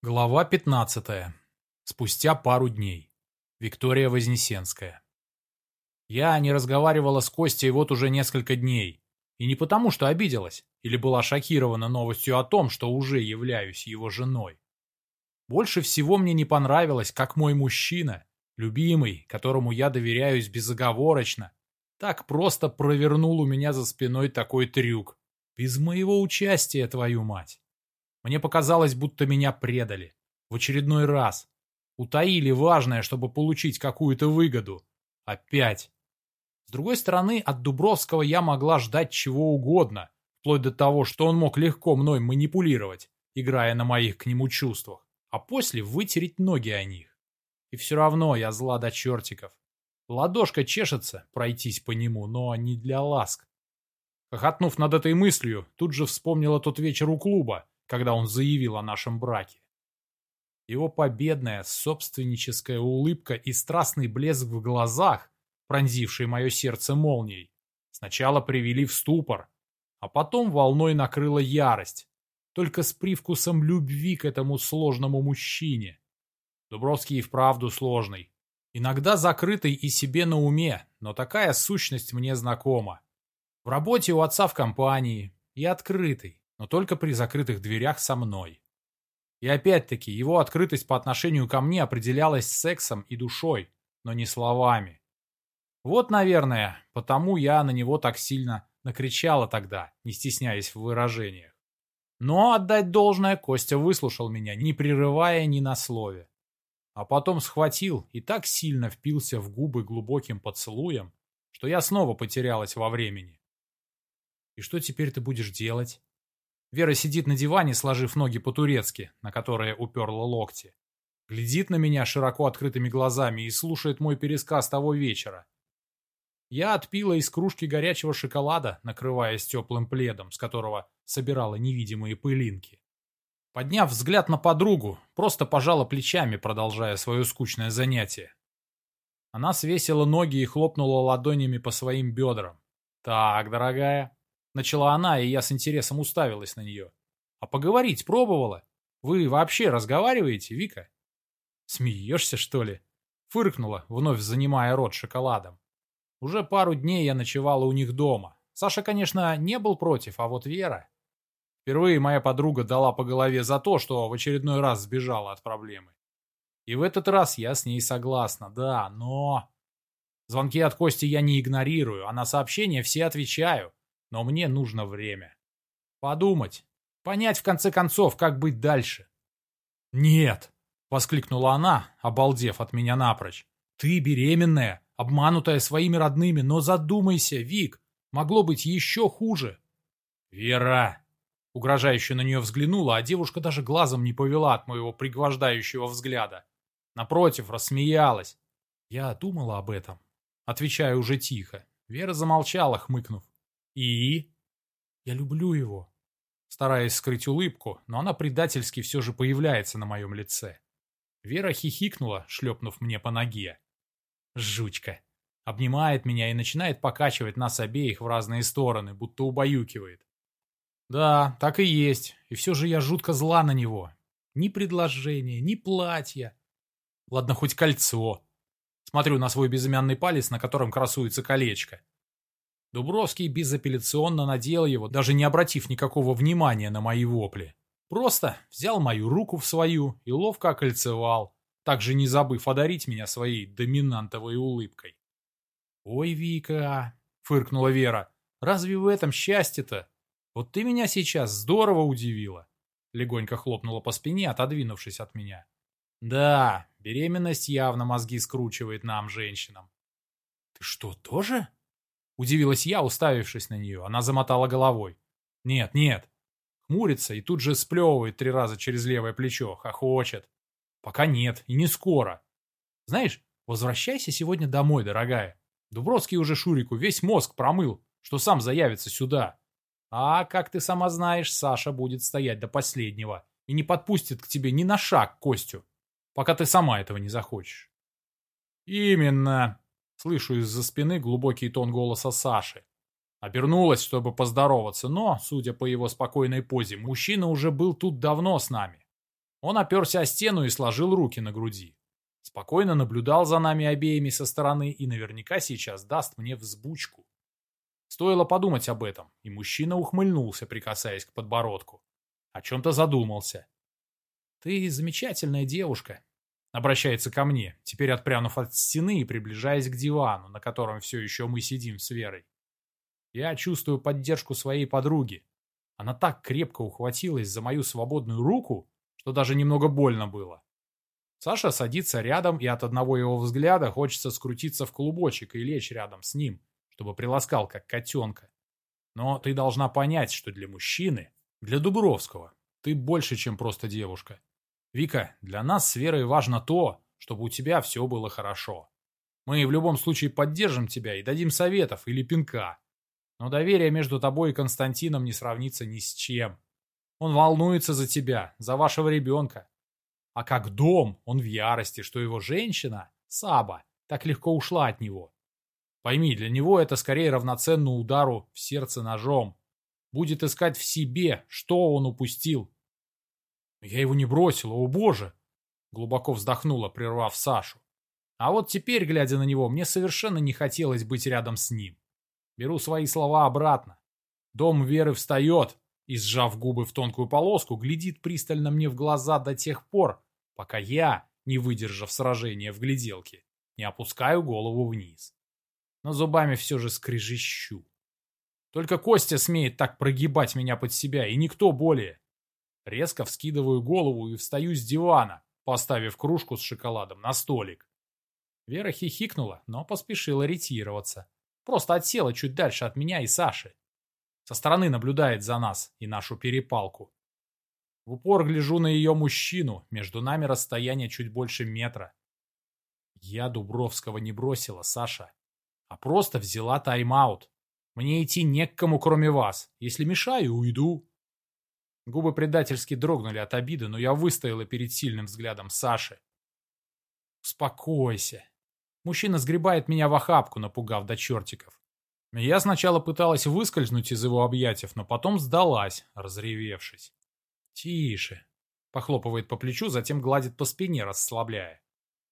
Глава 15. Спустя пару дней. Виктория Вознесенская. Я не разговаривала с Костей вот уже несколько дней. И не потому, что обиделась, или была шокирована новостью о том, что уже являюсь его женой. Больше всего мне не понравилось, как мой мужчина, любимый, которому я доверяюсь безоговорочно, так просто провернул у меня за спиной такой трюк. Без моего участия, твою мать. Мне показалось, будто меня предали. В очередной раз. Утаили важное, чтобы получить какую-то выгоду. Опять. С другой стороны, от Дубровского я могла ждать чего угодно, вплоть до того, что он мог легко мной манипулировать, играя на моих к нему чувствах, а после вытереть ноги о них. И все равно я зла до чертиков. Ладошка чешется пройтись по нему, но не для ласк. Хохотнув над этой мыслью, тут же вспомнила тот вечер у клуба, когда он заявил о нашем браке. Его победная, собственническая улыбка и страстный блеск в глазах, пронзивший мое сердце молнией, сначала привели в ступор, а потом волной накрыла ярость, только с привкусом любви к этому сложному мужчине. Дубровский и вправду сложный. Иногда закрытый и себе на уме, но такая сущность мне знакома. В работе у отца в компании и открытый но только при закрытых дверях со мной. И опять-таки, его открытость по отношению ко мне определялась сексом и душой, но не словами. Вот, наверное, потому я на него так сильно накричала тогда, не стесняясь в выражениях. Но отдать должное Костя выслушал меня, не прерывая ни на слове. А потом схватил и так сильно впился в губы глубоким поцелуем, что я снова потерялась во времени. «И что теперь ты будешь делать?» Вера сидит на диване, сложив ноги по-турецки, на которые уперла локти. Глядит на меня широко открытыми глазами и слушает мой пересказ того вечера. Я отпила из кружки горячего шоколада, накрываясь теплым пледом, с которого собирала невидимые пылинки. Подняв взгляд на подругу, просто пожала плечами, продолжая свое скучное занятие. Она свесила ноги и хлопнула ладонями по своим бедрам. «Так, дорогая, Начала она, и я с интересом уставилась на нее. А поговорить пробовала? Вы вообще разговариваете, Вика? Смеешься, что ли? Фыркнула, вновь занимая рот шоколадом. Уже пару дней я ночевала у них дома. Саша, конечно, не был против, а вот Вера... Впервые моя подруга дала по голове за то, что в очередной раз сбежала от проблемы. И в этот раз я с ней согласна, да, но... Звонки от Кости я не игнорирую, а на сообщения все отвечаю. Но мне нужно время. Подумать. Понять, в конце концов, как быть дальше. «Нет!» — воскликнула она, обалдев от меня напрочь. «Ты беременная, обманутая своими родными, но задумайся, Вик, могло быть еще хуже». «Вера!» Угрожающе на нее взглянула, а девушка даже глазом не повела от моего пригвождающего взгляда. Напротив, рассмеялась. Я думала об этом. Отвечаю уже тихо. Вера замолчала, хмыкнув. И? Я люблю его. Стараясь скрыть улыбку, но она предательски все же появляется на моем лице. Вера хихикнула, шлепнув мне по ноге. Жучка. Обнимает меня и начинает покачивать нас обеих в разные стороны, будто убаюкивает. Да, так и есть. И все же я жутко зла на него. Ни предложения, ни платья. Ладно, хоть кольцо. Смотрю на свой безымянный палец, на котором красуется колечко. Дубровский безапелляционно надел его, даже не обратив никакого внимания на мои вопли. Просто взял мою руку в свою и ловко окольцевал, также не забыв одарить меня своей доминантовой улыбкой. «Ой, Вика!» — фыркнула Вера. «Разве в этом счастье-то? Вот ты меня сейчас здорово удивила!» Легонько хлопнула по спине, отодвинувшись от меня. «Да, беременность явно мозги скручивает нам, женщинам». «Ты что, тоже?» Удивилась я, уставившись на нее. Она замотала головой. Нет, нет. Хмурится и тут же сплевывает три раза через левое плечо. Хохочет. Пока нет, и не скоро. Знаешь, возвращайся сегодня домой, дорогая. Дубровский уже Шурику весь мозг промыл, что сам заявится сюда. А, как ты сама знаешь, Саша будет стоять до последнего и не подпустит к тебе ни на шаг Костю, пока ты сама этого не захочешь. Именно, Слышу из-за спины глубокий тон голоса Саши. Обернулась, чтобы поздороваться, но, судя по его спокойной позе, мужчина уже был тут давно с нами. Он оперся о стену и сложил руки на груди. Спокойно наблюдал за нами обеими со стороны и наверняка сейчас даст мне взбучку. Стоило подумать об этом, и мужчина ухмыльнулся, прикасаясь к подбородку. О чем-то задумался. «Ты замечательная девушка», — обращается ко мне, теперь отпрянув от стены и приближаясь к дивану, на котором все еще мы сидим с Верой. Я чувствую поддержку своей подруги. Она так крепко ухватилась за мою свободную руку, что даже немного больно было. Саша садится рядом, и от одного его взгляда хочется скрутиться в клубочек и лечь рядом с ним, чтобы приласкал, как котенка. Но ты должна понять, что для мужчины, для Дубровского, ты больше, чем просто девушка. Вика, для нас с Верой важно то, чтобы у тебя все было хорошо. Мы в любом случае поддержим тебя и дадим советов или пинка. Но доверие между тобой и Константином не сравнится ни с чем. Он волнуется за тебя, за вашего ребенка. А как дом, он в ярости, что его женщина, Саба, так легко ушла от него. Пойми, для него это скорее равноценно удару в сердце ножом. Будет искать в себе, что он упустил. Я его не бросила, о боже! Глубоко вздохнула, прервав Сашу. А вот теперь, глядя на него, мне совершенно не хотелось быть рядом с ним. Беру свои слова обратно. Дом Веры встает, и, сжав губы в тонкую полоску, глядит пристально мне в глаза до тех пор, пока я, не выдержав сражения в гляделке, не опускаю голову вниз. Но зубами все же скрежещу. Только Костя смеет так прогибать меня под себя, и никто более. Резко вскидываю голову и встаю с дивана, поставив кружку с шоколадом на столик. Вера хихикнула, но поспешила ретироваться. Просто отсела чуть дальше от меня и Саши. Со стороны наблюдает за нас и нашу перепалку. В упор гляжу на ее мужчину, между нами расстояние чуть больше метра. Я Дубровского не бросила, Саша, а просто взяла тайм-аут. Мне идти не к кому, кроме вас. Если мешаю, уйду. Губы предательски дрогнули от обиды, но я выстояла перед сильным взглядом Саши. Успокойся. Мужчина сгребает меня в охапку, напугав до чертиков. Я сначала пыталась выскользнуть из его объятий, но потом сдалась, разревевшись. «Тише», — похлопывает по плечу, затем гладит по спине, расслабляя.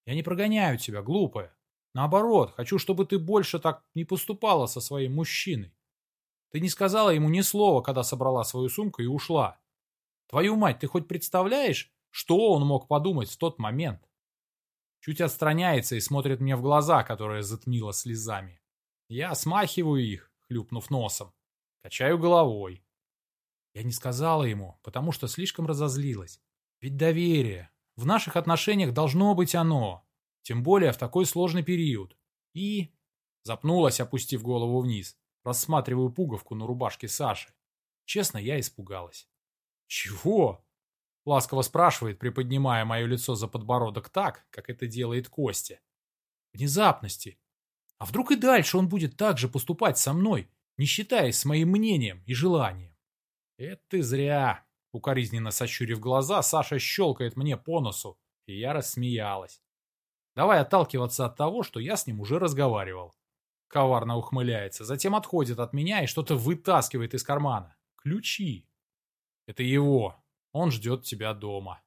«Я не прогоняю тебя, глупая. Наоборот, хочу, чтобы ты больше так не поступала со своим мужчиной. Ты не сказала ему ни слова, когда собрала свою сумку и ушла. Твою мать, ты хоть представляешь, что он мог подумать в тот момент?» Чуть отстраняется и смотрит мне в глаза, которые затмило слезами. Я смахиваю их, хлюпнув носом. Качаю головой. Я не сказала ему, потому что слишком разозлилась. Ведь доверие. В наших отношениях должно быть оно. Тем более в такой сложный период. И... Запнулась, опустив голову вниз. Рассматриваю пуговку на рубашке Саши. Честно, я испугалась. «Чего?» Ласково спрашивает, приподнимая мое лицо за подбородок так, как это делает Костя. Внезапности, а вдруг и дальше он будет так же поступать со мной, не считаясь с моим мнением и желанием? Это зря. Укоризненно сощурив глаза, Саша щелкает мне по носу, и я рассмеялась. Давай отталкиваться от того, что я с ним уже разговаривал. Коварно ухмыляется, затем отходит от меня и что-то вытаскивает из кармана. Ключи. Это его. Он ждет тебя дома.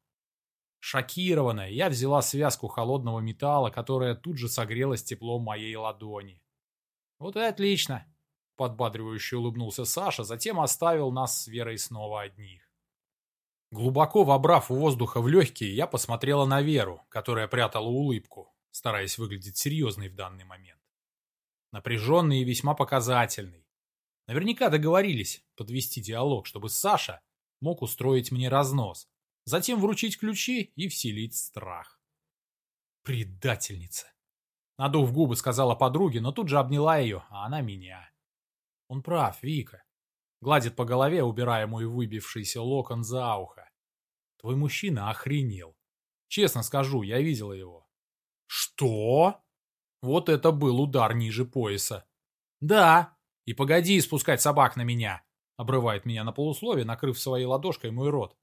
Шокированная, я взяла связку холодного металла, которая тут же согрелась теплом моей ладони. «Вот и отлично!» — подбадривающе улыбнулся Саша, затем оставил нас с Верой снова одних. Глубоко вобрав воздуха в легкие, я посмотрела на Веру, которая прятала улыбку, стараясь выглядеть серьезной в данный момент. Напряженный и весьма показательный. Наверняка договорились подвести диалог, чтобы Саша мог устроить мне разнос, затем вручить ключи и вселить страх. «Предательница!» Надув губы, сказала подруге, но тут же обняла ее, а она меня. Он прав, Вика. Гладит по голове, убирая мой выбившийся локон за ухо. Твой мужчина охренел. Честно скажу, я видела его. Что? Вот это был удар ниже пояса. Да. И погоди спускать собак на меня. Обрывает меня на полуслове, накрыв своей ладошкой мой рот.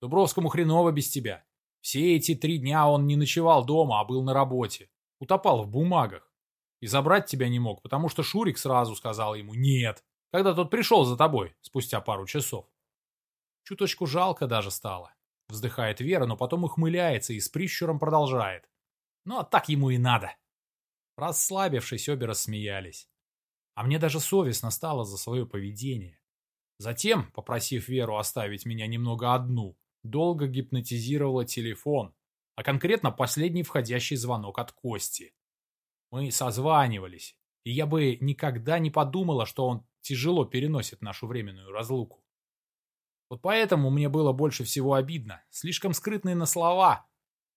Дубровскому хреново без тебя. Все эти три дня он не ночевал дома, а был на работе. Утопал в бумагах. И забрать тебя не мог, потому что Шурик сразу сказал ему «нет», когда тот пришел за тобой спустя пару часов. Чуточку жалко даже стало. Вздыхает Вера, но потом ухмыляется и с прищуром продолжает. Ну, а так ему и надо. Расслабившись, обе рассмеялись. А мне даже совестно стало за свое поведение. Затем, попросив Веру оставить меня немного одну, долго гипнотизировала телефон, а конкретно последний входящий звонок от Кости. Мы созванивались, и я бы никогда не подумала, что он тяжело переносит нашу временную разлуку. Вот поэтому мне было больше всего обидно, слишком скрытный на слова,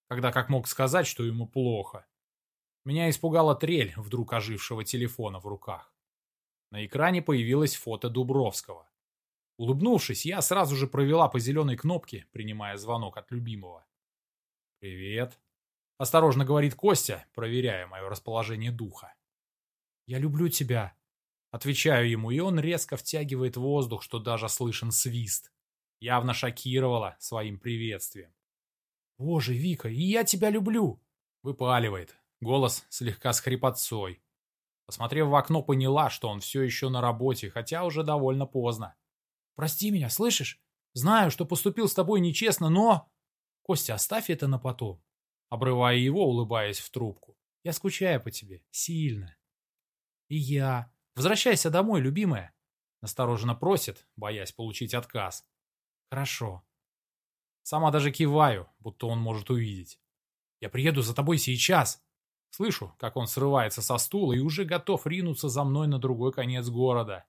когда как мог сказать, что ему плохо. Меня испугала трель вдруг ожившего телефона в руках. На экране появилось фото Дубровского. Улыбнувшись, я сразу же провела по зеленой кнопке, принимая звонок от любимого. «Привет», — осторожно говорит Костя, проверяя мое расположение духа. «Я люблю тебя», — отвечаю ему, и он резко втягивает воздух, что даже слышен свист. Явно шокировала своим приветствием. «Боже, Вика, и я тебя люблю!» — выпаливает. Голос слегка с хрипотцой. Посмотрев в окно, поняла, что он все еще на работе, хотя уже довольно поздно. Прости меня, слышишь? Знаю, что поступил с тобой нечестно, но... Костя, оставь это на потом. Обрывая его, улыбаясь в трубку. Я скучаю по тебе. Сильно. И я. Возвращайся домой, любимая. Настороженно просит, боясь получить отказ. Хорошо. Сама даже киваю, будто он может увидеть. Я приеду за тобой сейчас. Слышу, как он срывается со стула и уже готов ринуться за мной на другой конец города.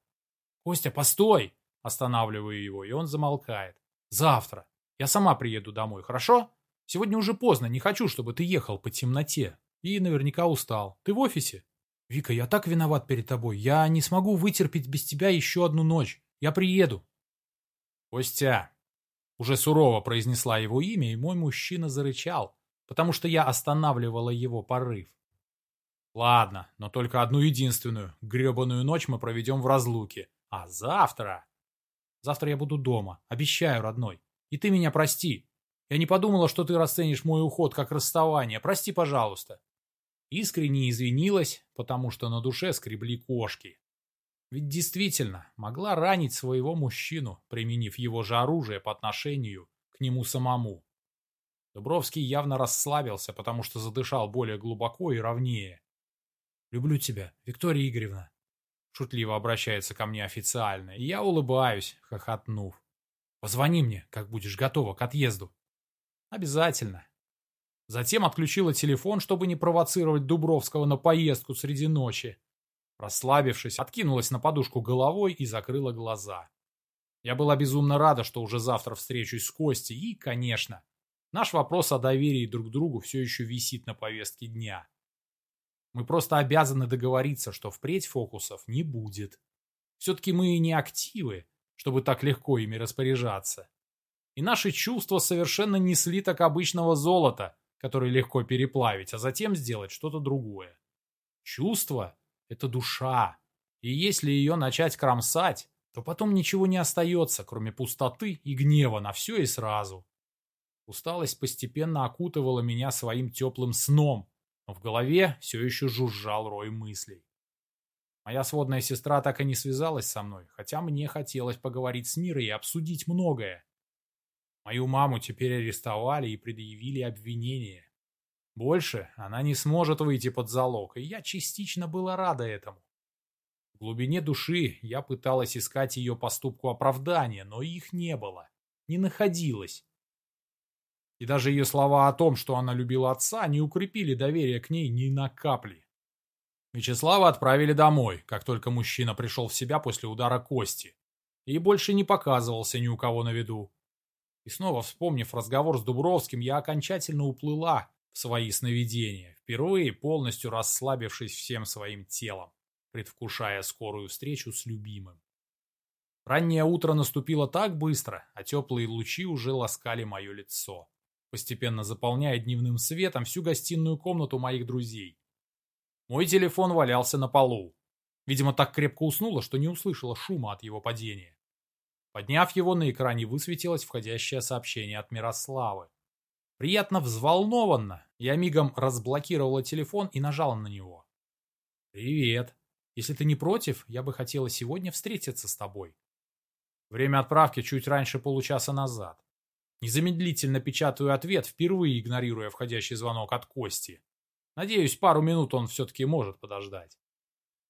Костя, постой! Останавливаю его, и он замолкает. «Завтра. Я сама приеду домой, хорошо? Сегодня уже поздно, не хочу, чтобы ты ехал по темноте. И наверняка устал. Ты в офисе?» «Вика, я так виноват перед тобой. Я не смогу вытерпеть без тебя еще одну ночь. Я приеду». «Костя!» Уже сурово произнесла его имя, и мой мужчина зарычал, потому что я останавливала его порыв. «Ладно, но только одну единственную, гребаную ночь мы проведем в разлуке. А завтра...» Завтра я буду дома. Обещаю, родной. И ты меня прости. Я не подумала, что ты расценишь мой уход как расставание. Прости, пожалуйста. Искренне извинилась, потому что на душе скребли кошки. Ведь действительно могла ранить своего мужчину, применив его же оружие по отношению к нему самому. Дубровский явно расслабился, потому что задышал более глубоко и ровнее. «Люблю тебя, Виктория Игоревна», Шутливо обращается ко мне официально, и я улыбаюсь, хохотнув. Позвони мне, как будешь готова к отъезду. Обязательно. Затем отключила телефон, чтобы не провоцировать Дубровского на поездку среди ночи. Расслабившись, откинулась на подушку головой и закрыла глаза. Я была безумно рада, что уже завтра встречусь с Костей, и, конечно, наш вопрос о доверии друг другу все еще висит на повестке дня. Мы просто обязаны договориться, что впредь фокусов не будет. Все-таки мы не активы, чтобы так легко ими распоряжаться. И наши чувства совершенно не слиток обычного золота, который легко переплавить, а затем сделать что-то другое. Чувство – это душа, и если ее начать кромсать, то потом ничего не остается, кроме пустоты и гнева на все и сразу. Усталость постепенно окутывала меня своим теплым сном, но в голове все еще жужжал рой мыслей. Моя сводная сестра так и не связалась со мной, хотя мне хотелось поговорить с Мирой и обсудить многое. Мою маму теперь арестовали и предъявили обвинение. Больше она не сможет выйти под залог, и я частично была рада этому. В глубине души я пыталась искать ее поступку оправдания, но их не было, не находилось. И даже ее слова о том, что она любила отца, не укрепили доверие к ней ни на капли. Вячеслава отправили домой, как только мужчина пришел в себя после удара кости. И больше не показывался ни у кого на виду. И снова вспомнив разговор с Дубровским, я окончательно уплыла в свои сновидения, впервые полностью расслабившись всем своим телом, предвкушая скорую встречу с любимым. Раннее утро наступило так быстро, а теплые лучи уже ласкали мое лицо постепенно заполняя дневным светом всю гостиную комнату моих друзей. Мой телефон валялся на полу. Видимо, так крепко уснула, что не услышала шума от его падения. Подняв его, на экране высветилось входящее сообщение от Мирославы. Приятно взволнованно, я мигом разблокировала телефон и нажала на него. «Привет. Если ты не против, я бы хотела сегодня встретиться с тобой. Время отправки чуть раньше получаса назад. Незамедлительно печатаю ответ, впервые игнорируя входящий звонок от Кости. Надеюсь, пару минут он все-таки может подождать.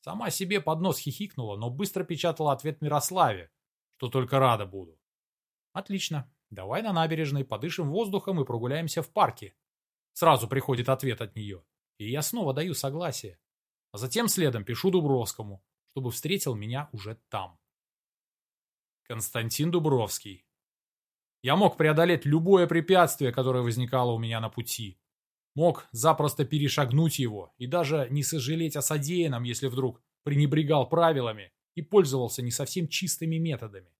Сама себе под нос хихикнула, но быстро печатала ответ Мирославе, что только рада буду. Отлично. Давай на набережной подышим воздухом и прогуляемся в парке. Сразу приходит ответ от нее. И я снова даю согласие. А затем следом пишу Дубровскому, чтобы встретил меня уже там. Константин Дубровский. Я мог преодолеть любое препятствие, которое возникало у меня на пути. Мог запросто перешагнуть его и даже не сожалеть о содеянном, если вдруг пренебрегал правилами и пользовался не совсем чистыми методами.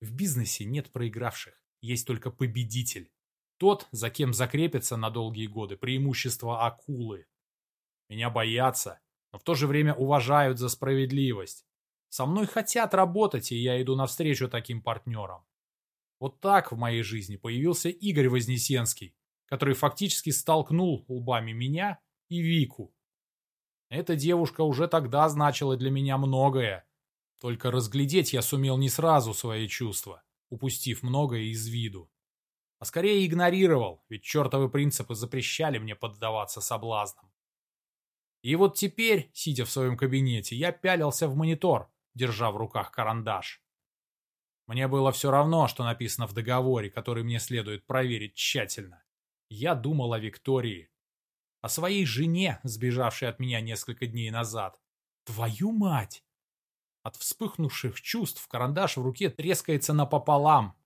В бизнесе нет проигравших, есть только победитель. Тот, за кем закрепится на долгие годы преимущество акулы. Меня боятся, но в то же время уважают за справедливость. Со мной хотят работать, и я иду навстречу таким партнерам. Вот так в моей жизни появился Игорь Вознесенский, который фактически столкнул лбами меня и Вику. Эта девушка уже тогда значила для меня многое. Только разглядеть я сумел не сразу свои чувства, упустив многое из виду. А скорее игнорировал, ведь чертовы принципы запрещали мне поддаваться соблазнам. И вот теперь, сидя в своем кабинете, я пялился в монитор, держа в руках карандаш. Мне было все равно, что написано в договоре, который мне следует проверить тщательно. Я думал о Виктории. О своей жене, сбежавшей от меня несколько дней назад. Твою мать! От вспыхнувших чувств карандаш в руке трескается напополам,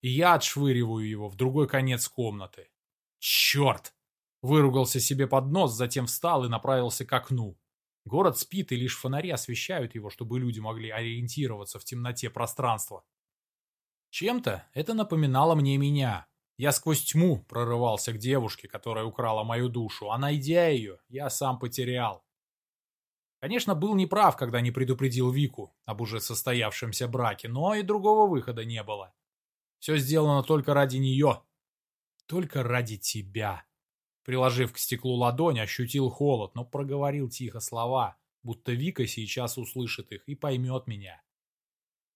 и я отшвыриваю его в другой конец комнаты. Черт! Выругался себе под нос, затем встал и направился к окну. Город спит, и лишь фонари освещают его, чтобы люди могли ориентироваться в темноте пространства. Чем-то это напоминало мне меня. Я сквозь тьму прорывался к девушке, которая украла мою душу, а найдя ее, я сам потерял. Конечно, был неправ, когда не предупредил Вику об уже состоявшемся браке, но и другого выхода не было. Все сделано только ради нее. Только ради тебя. Приложив к стеклу ладонь, ощутил холод, но проговорил тихо слова, будто Вика сейчас услышит их и поймет меня.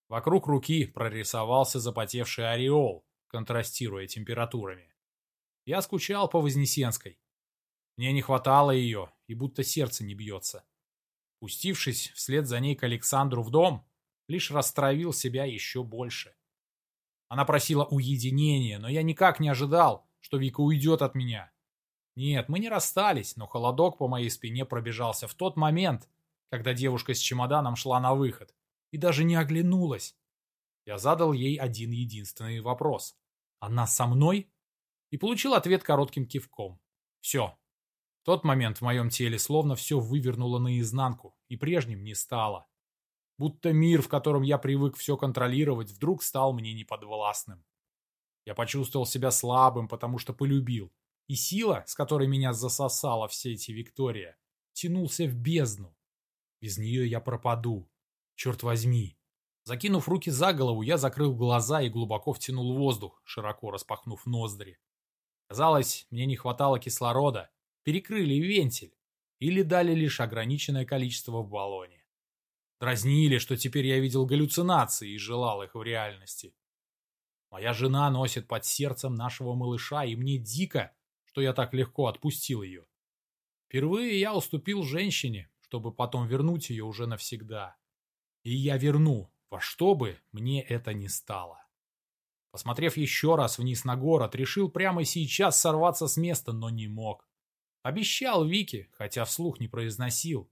Вокруг руки прорисовался запотевший ореол, контрастируя температурами. Я скучал по Вознесенской. Мне не хватало ее, и будто сердце не бьется. Пустившись вслед за ней к Александру в дом, лишь растравил себя еще больше. Она просила уединения, но я никак не ожидал, что Вика уйдет от меня. Нет, мы не расстались, но холодок по моей спине пробежался в тот момент, когда девушка с чемоданом шла на выход, и даже не оглянулась. Я задал ей один единственный вопрос. «Она со мной?» И получил ответ коротким кивком. Все. В тот момент в моем теле словно все вывернуло наизнанку, и прежним не стало. Будто мир, в котором я привык все контролировать, вдруг стал мне неподвластным. Я почувствовал себя слабым, потому что полюбил, и сила, с которой меня засосала все эти Виктория, тянулся в бездну. Без нее я пропаду. Черт возьми. Закинув руки за голову, я закрыл глаза и глубоко втянул воздух, широко распахнув ноздри. Казалось, мне не хватало кислорода, перекрыли вентиль или дали лишь ограниченное количество в баллоне. Дразнили, что теперь я видел галлюцинации и желал их в реальности. Моя жена носит под сердцем нашего малыша, и мне дико, что я так легко отпустил ее. Впервые я уступил женщине, чтобы потом вернуть ее уже навсегда. И я верну, во что бы мне это ни стало. Посмотрев еще раз вниз на город, решил прямо сейчас сорваться с места, но не мог. Обещал Вике, хотя вслух не произносил.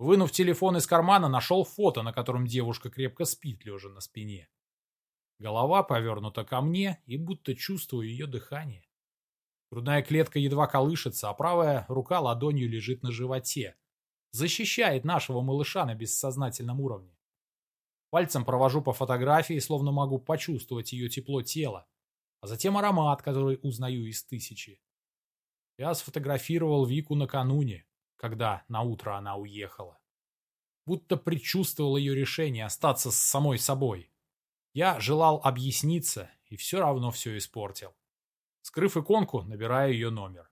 Вынув телефон из кармана, нашел фото, на котором девушка крепко спит, лежа на спине. Голова повернута ко мне, и будто чувствую ее дыхание. Грудная клетка едва колышется, а правая рука ладонью лежит на животе. Защищает нашего малыша на бессознательном уровне. Пальцем провожу по фотографии, словно могу почувствовать ее тепло тела, а затем аромат, который узнаю из тысячи. Я сфотографировал Вику накануне, когда на утро она уехала. Будто предчувствовал ее решение остаться с самой собой. Я желал объясниться и все равно все испортил. Скрыв иконку, набираю ее номер.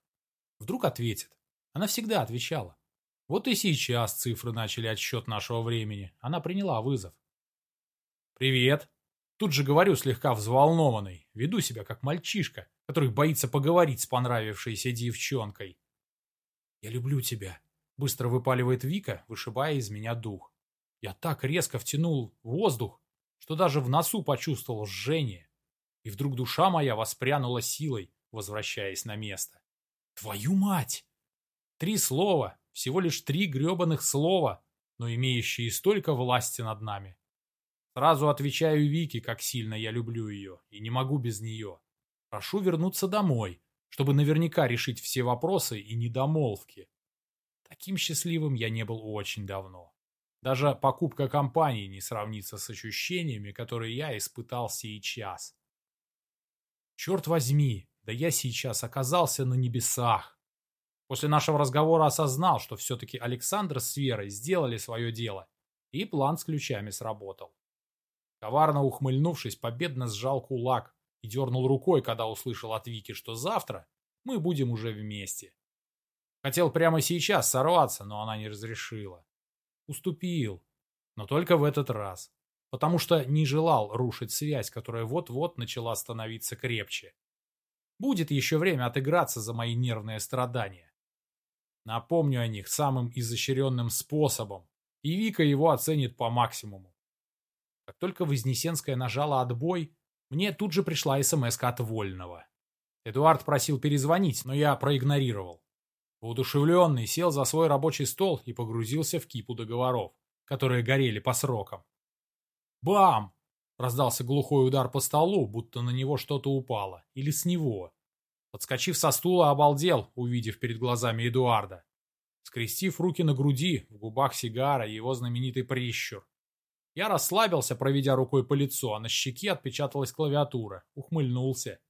Вдруг ответит. Она всегда отвечала. Вот и сейчас цифры начали отсчет нашего времени. Она приняла вызов. «Привет!» Тут же говорю слегка взволнованный, веду себя как мальчишка, который боится поговорить с понравившейся девчонкой. «Я люблю тебя», — быстро выпаливает Вика, вышибая из меня дух. Я так резко втянул воздух, что даже в носу почувствовал жжение. И вдруг душа моя воспрянула силой, возвращаясь на место. Твою мать! Три слова, всего лишь три гребаных слова, но имеющие столько власти над нами. Сразу отвечаю Вике, как сильно я люблю ее, и не могу без нее. Прошу вернуться домой, чтобы наверняка решить все вопросы и недомолвки. Таким счастливым я не был очень давно. Даже покупка компании не сравнится с ощущениями, которые я испытал сейчас. Черт возьми, да я сейчас оказался на небесах. После нашего разговора осознал, что все-таки Александр с Верой сделали свое дело, и план с ключами сработал. Коварно ухмыльнувшись, победно сжал кулак, и дернул рукой, когда услышал от Вики, что завтра мы будем уже вместе. Хотел прямо сейчас сорваться, но она не разрешила. Уступил, но только в этот раз, потому что не желал рушить связь, которая вот-вот начала становиться крепче. Будет еще время отыграться за мои нервные страдания. Напомню о них самым изощренным способом, и Вика его оценит по максимуму. Как только Вознесенская нажала отбой, мне тут же пришла смс от Вольного. Эдуард просил перезвонить, но я проигнорировал. Воодушевленный сел за свой рабочий стол и погрузился в кипу договоров, которые горели по срокам. «Бам!» — раздался глухой удар по столу, будто на него что-то упало. Или с него. Подскочив со стула, обалдел, увидев перед глазами Эдуарда. Скрестив руки на груди, в губах сигара его знаменитый прищур. Я расслабился, проведя рукой по лицу, а на щеке отпечаталась клавиатура. Ухмыльнулся.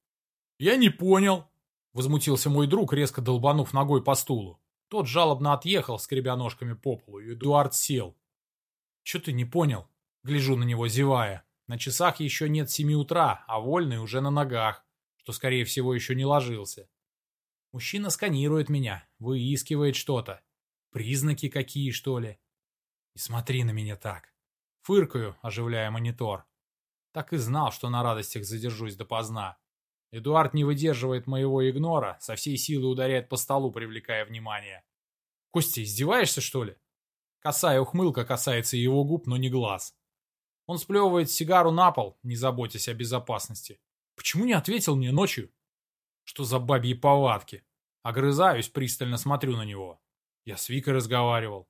«Я не понял!» Возмутился мой друг, резко долбанув ногой по стулу. Тот жалобно отъехал, скребя ножками по полу, и Эдуард сел. «Чё ты не понял?» Гляжу на него, зевая. На часах еще нет семи утра, а вольный уже на ногах, что, скорее всего, еще не ложился. Мужчина сканирует меня, выискивает что-то. Признаки какие, что ли? Не смотри на меня так. Фыркаю, оживляя монитор. Так и знал, что на радостях задержусь допоздна. Эдуард не выдерживает моего игнора, со всей силы ударяет по столу, привлекая внимание. «Костя, издеваешься, что ли?» Косая ухмылка касается его губ, но не глаз. Он сплевывает сигару на пол, не заботясь о безопасности. Почему не ответил мне ночью? Что за бабьи повадки? Огрызаюсь, пристально смотрю на него. Я с Викой разговаривал.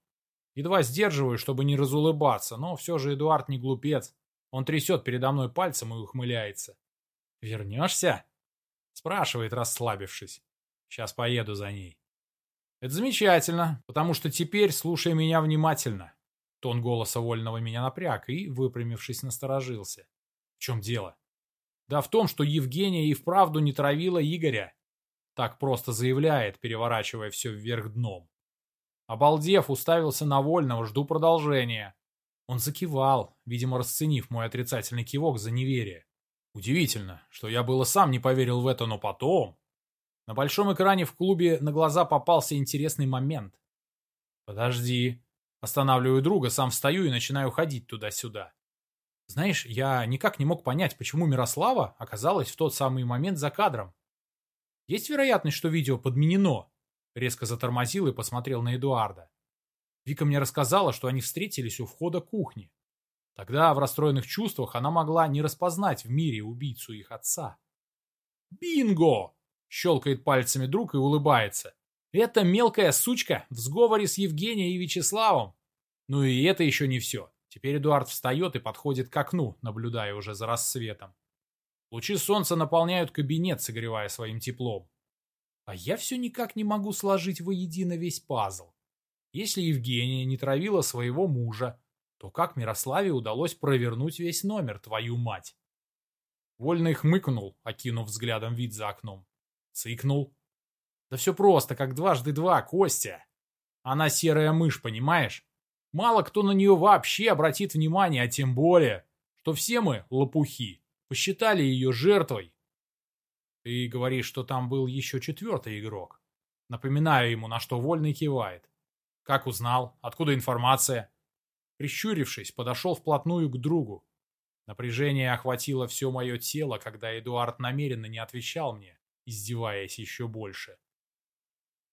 Едва сдерживаю, чтобы не разулыбаться, но все же Эдуард не глупец. Он трясет передо мной пальцем и ухмыляется. «Вернешься?» Спрашивает, расслабившись. «Сейчас поеду за ней». «Это замечательно, потому что теперь слушай меня внимательно». Тон голоса Вольного меня напряг и, выпрямившись, насторожился. «В чем дело?» «Да в том, что Евгения и вправду не травила Игоря». Так просто заявляет, переворачивая все вверх дном. Обалдев, уставился на Вольного, жду продолжения. Он закивал, видимо, расценив мой отрицательный кивок за неверие. Удивительно, что я было сам не поверил в это, но потом... На большом экране в клубе на глаза попался интересный момент. Подожди. Останавливаю друга, сам встаю и начинаю ходить туда-сюда. Знаешь, я никак не мог понять, почему Мирослава оказалась в тот самый момент за кадром. Есть вероятность, что видео подменено, Резко затормозил и посмотрел на Эдуарда. Вика мне рассказала, что они встретились у входа кухни. Тогда в расстроенных чувствах она могла не распознать в мире убийцу их отца. «Бинго!» — щелкает пальцами друг и улыбается. «Это мелкая сучка в сговоре с Евгением и Вячеславом!» Ну и это еще не все. Теперь Эдуард встает и подходит к окну, наблюдая уже за рассветом. Лучи солнца наполняют кабинет, согревая своим теплом. А я все никак не могу сложить воедино весь пазл. Если Евгения не травила своего мужа, то как Мирославе удалось провернуть весь номер, твою мать? Вольный хмыкнул, окинув взглядом вид за окном. Цыкнул. Да все просто, как дважды два, Костя. Она серая мышь, понимаешь? Мало кто на нее вообще обратит внимание, а тем более, что все мы, лопухи, посчитали ее жертвой ты говоришь, что там был еще четвертый игрок. Напоминаю ему, на что Вольный кивает. Как узнал? Откуда информация? Прищурившись, подошел вплотную к другу. Напряжение охватило все мое тело, когда Эдуард намеренно не отвечал мне, издеваясь еще больше.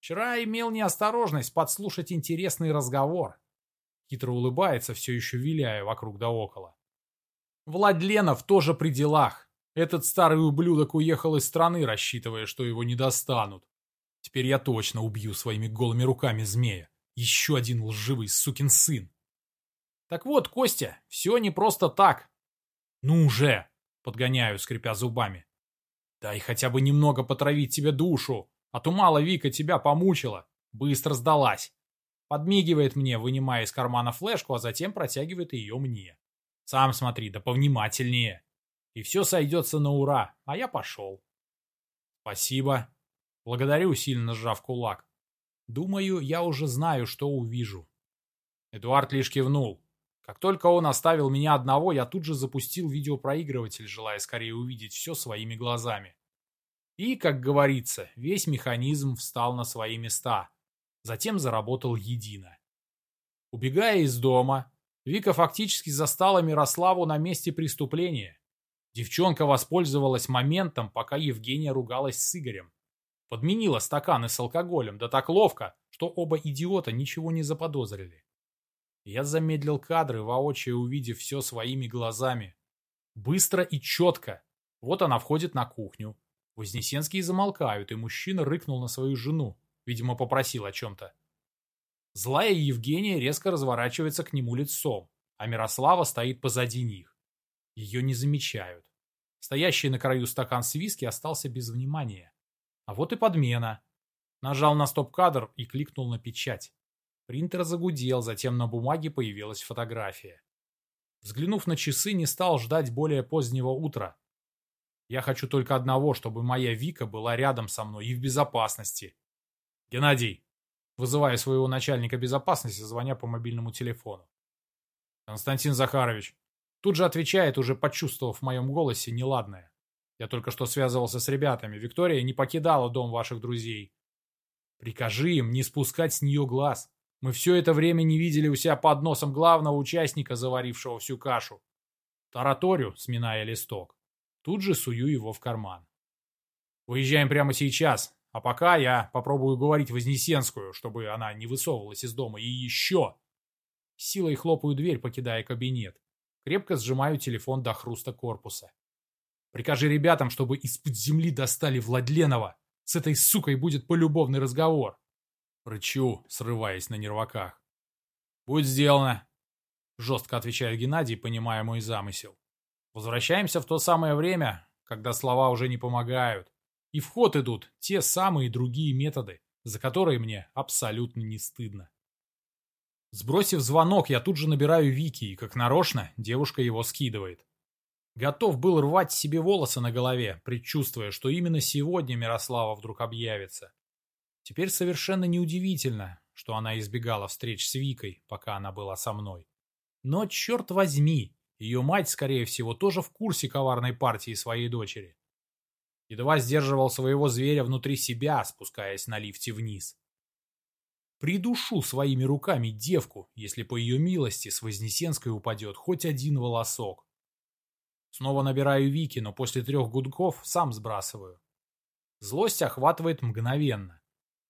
Вчера имел неосторожность подслушать интересный разговор. Хитро улыбается, все еще виляя вокруг да около. Владленов тоже при делах. Этот старый ублюдок уехал из страны, рассчитывая, что его не достанут. Теперь я точно убью своими голыми руками змея. Еще один лживый сукин сын. Так вот, Костя, все не просто так. Ну уже, подгоняю, скрипя зубами. Дай хотя бы немного потравить тебе душу, а то мало Вика тебя помучила. Быстро сдалась. Подмигивает мне, вынимая из кармана флешку, а затем протягивает ее мне. Сам смотри, да повнимательнее. И все сойдется на ура, а я пошел. Спасибо. Благодарю, сильно сжав кулак. Думаю, я уже знаю, что увижу. Эдуард лишь кивнул. Как только он оставил меня одного, я тут же запустил видеопроигрыватель, желая скорее увидеть все своими глазами. И, как говорится, весь механизм встал на свои места. Затем заработал едино. Убегая из дома, Вика фактически застала Мирославу на месте преступления. Девчонка воспользовалась моментом, пока Евгения ругалась с Игорем. Подменила стаканы с алкоголем, да так ловко, что оба идиота ничего не заподозрили. Я замедлил кадры, воочию увидев все своими глазами. Быстро и четко. Вот она входит на кухню. Вознесенские замолкают, и мужчина рыкнул на свою жену. Видимо, попросил о чем-то. Злая Евгения резко разворачивается к нему лицом, а Мирослава стоит позади них. Ее не замечают. Стоящий на краю стакан с виски остался без внимания. А вот и подмена. Нажал на стоп-кадр и кликнул на печать. Принтер загудел, затем на бумаге появилась фотография. Взглянув на часы, не стал ждать более позднего утра. Я хочу только одного, чтобы моя Вика была рядом со мной и в безопасности. Геннадий, вызывая своего начальника безопасности, звоня по мобильному телефону. Константин Захарович. Тут же отвечает, уже почувствовав в моем голосе неладное. Я только что связывался с ребятами. Виктория не покидала дом ваших друзей. Прикажи им не спускать с нее глаз. Мы все это время не видели у себя под носом главного участника, заварившего всю кашу. Тараторю, сминая листок. Тут же сую его в карман. Выезжаем прямо сейчас, а пока я попробую говорить Вознесенскую, чтобы она не высовывалась из дома. И еще... Силой хлопаю дверь, покидая кабинет. Крепко сжимаю телефон до хруста корпуса. Прикажи ребятам, чтобы из-под земли достали Владленова. С этой сукой будет полюбовный разговор. Рычу, срываясь на нерваках. «Будет сделано!» Жестко отвечает Геннадий, понимая мой замысел. Возвращаемся в то самое время, когда слова уже не помогают. И в ход идут те самые другие методы, за которые мне абсолютно не стыдно. Сбросив звонок, я тут же набираю Вики, и, как нарочно, девушка его скидывает. Готов был рвать себе волосы на голове, предчувствуя, что именно сегодня Мирослава вдруг объявится. Теперь совершенно неудивительно, что она избегала встреч с Викой, пока она была со мной. Но, черт возьми, ее мать, скорее всего, тоже в курсе коварной партии своей дочери. Едва сдерживал своего зверя внутри себя, спускаясь на лифте вниз. Придушу своими руками девку, если по ее милости с Вознесенской упадет хоть один волосок. Снова набираю Вики, но после трех гудков сам сбрасываю. Злость охватывает мгновенно.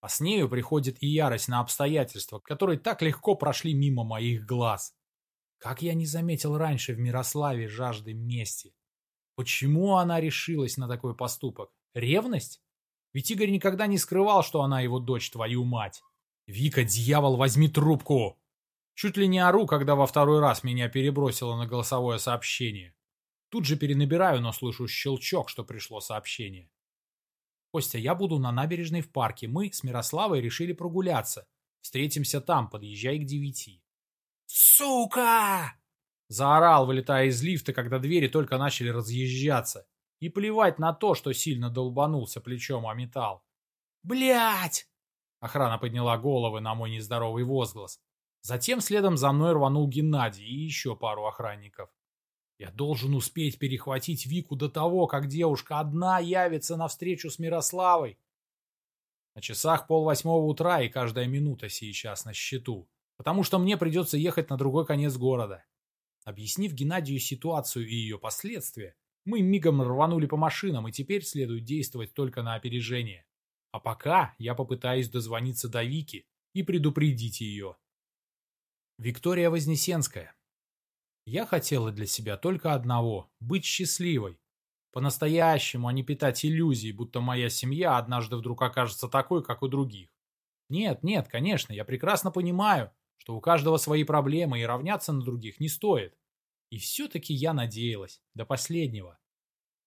А с нею приходит и ярость на обстоятельства, которые так легко прошли мимо моих глаз. Как я не заметил раньше в Мирославе жажды мести? Почему она решилась на такой поступок? Ревность? Ведь Игорь никогда не скрывал, что она его дочь, твою мать. Вика, дьявол, возьми трубку! Чуть ли не ору, когда во второй раз меня перебросило на голосовое сообщение. Тут же перенабираю, но слышу щелчок, что пришло сообщение. Костя, я буду на набережной в парке. Мы с Мирославой решили прогуляться. Встретимся там, подъезжай к девяти. Сука! Заорал, вылетая из лифта, когда двери только начали разъезжаться. И плевать на то, что сильно долбанулся плечом о металл. Блять! Охрана подняла головы на мой нездоровый возглас. Затем следом за мной рванул Геннадий и еще пару охранников. Я должен успеть перехватить Вику до того, как девушка одна явится на встречу с Мирославой. На часах полвосьмого утра и каждая минута сейчас на счету, потому что мне придется ехать на другой конец города. Объяснив Геннадию ситуацию и ее последствия, мы мигом рванули по машинам, и теперь следует действовать только на опережение. А пока я попытаюсь дозвониться до Вики и предупредить ее. Виктория Вознесенская. Я хотела для себя только одного – быть счастливой. По-настоящему, а не питать иллюзий, будто моя семья однажды вдруг окажется такой, как у других. Нет, нет, конечно, я прекрасно понимаю, что у каждого свои проблемы и равняться на других не стоит. И все-таки я надеялась, до последнего.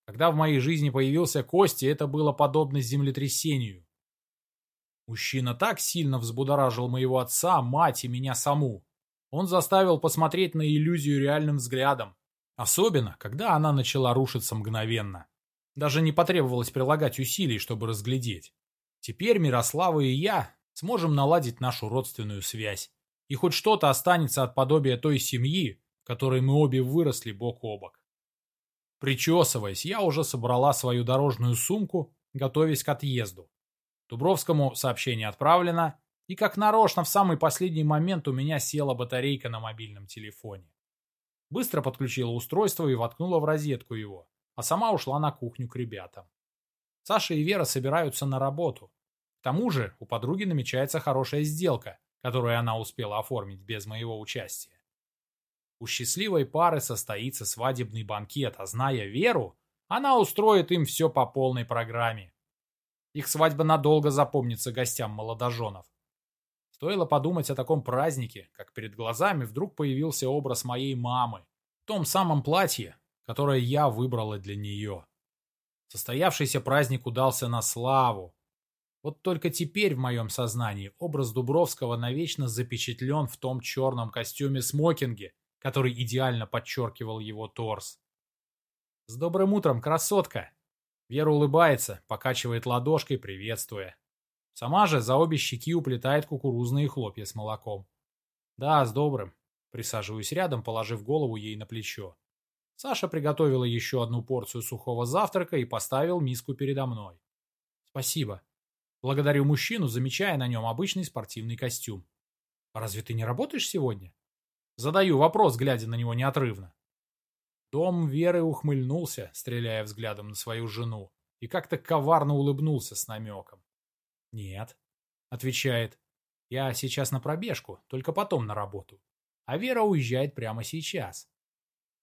Когда в моей жизни появился Костя, это было подобно землетрясению. Мужчина так сильно взбудоражил моего отца, мать и меня саму. Он заставил посмотреть на иллюзию реальным взглядом. Особенно, когда она начала рушиться мгновенно. Даже не потребовалось прилагать усилий, чтобы разглядеть. Теперь Мирослава и я сможем наладить нашу родственную связь. И хоть что-то останется от подобия той семьи, которой мы обе выросли бок о бок. Причесываясь, я уже собрала свою дорожную сумку, готовясь к отъезду. Дубровскому сообщение отправлено, и как нарочно в самый последний момент у меня села батарейка на мобильном телефоне. Быстро подключила устройство и воткнула в розетку его, а сама ушла на кухню к ребятам. Саша и Вера собираются на работу. К тому же у подруги намечается хорошая сделка, которую она успела оформить без моего участия. У счастливой пары состоится свадебный банкет, а зная Веру, она устроит им все по полной программе. Их свадьба надолго запомнится гостям молодоженов. Стоило подумать о таком празднике, как перед глазами вдруг появился образ моей мамы в том самом платье, которое я выбрала для нее. Состоявшийся праздник удался на славу. Вот только теперь в моем сознании образ Дубровского навечно запечатлен в том черном костюме-смокинге, который идеально подчеркивал его торс. «С добрым утром, красотка!» Вера улыбается, покачивает ладошкой, приветствуя. Сама же за обе щеки уплетает кукурузные хлопья с молоком. Да, с добрым. Присаживаюсь рядом, положив голову ей на плечо. Саша приготовила еще одну порцию сухого завтрака и поставил миску передо мной. Спасибо. Благодарю мужчину, замечая на нем обычный спортивный костюм. разве ты не работаешь сегодня? Задаю вопрос, глядя на него неотрывно. Дом Веры ухмыльнулся, стреляя взглядом на свою жену, и как-то коварно улыбнулся с намеком. «Нет», — отвечает. «Я сейчас на пробежку, только потом на работу. А Вера уезжает прямо сейчас».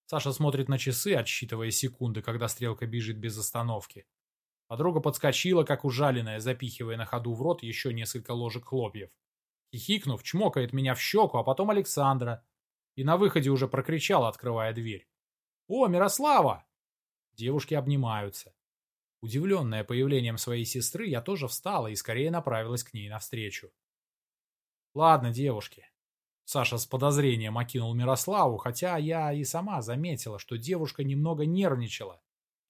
Саша смотрит на часы, отсчитывая секунды, когда стрелка бежит без остановки. Подруга подскочила, как ужаленная, запихивая на ходу в рот еще несколько ложек хлопьев. Хихикнув, чмокает меня в щеку, а потом Александра. И на выходе уже прокричала, открывая дверь. «О, Мирослава!» Девушки обнимаются. Удивленная появлением своей сестры, я тоже встала и скорее направилась к ней навстречу. «Ладно, девушки». Саша с подозрением окинул Мирославу, хотя я и сама заметила, что девушка немного нервничала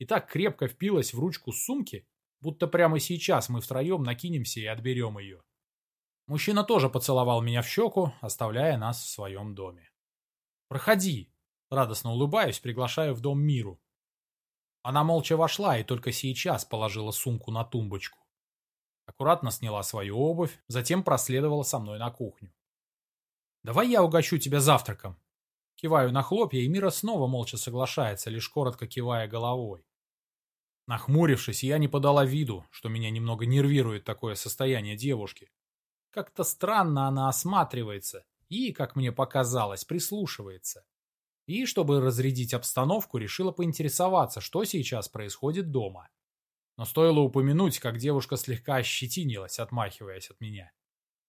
и так крепко впилась в ручку сумки, будто прямо сейчас мы втроем накинемся и отберем ее. Мужчина тоже поцеловал меня в щеку, оставляя нас в своем доме. «Проходи!» Радостно улыбаюсь, приглашаю в дом Миру. Она молча вошла и только сейчас положила сумку на тумбочку. Аккуратно сняла свою обувь, затем проследовала со мной на кухню. «Давай я угощу тебя завтраком». Киваю на хлопья, и Мира снова молча соглашается, лишь коротко кивая головой. Нахмурившись, я не подала виду, что меня немного нервирует такое состояние девушки. Как-то странно она осматривается и, как мне показалось, прислушивается. И, чтобы разрядить обстановку, решила поинтересоваться, что сейчас происходит дома. Но стоило упомянуть, как девушка слегка ощетинилась, отмахиваясь от меня.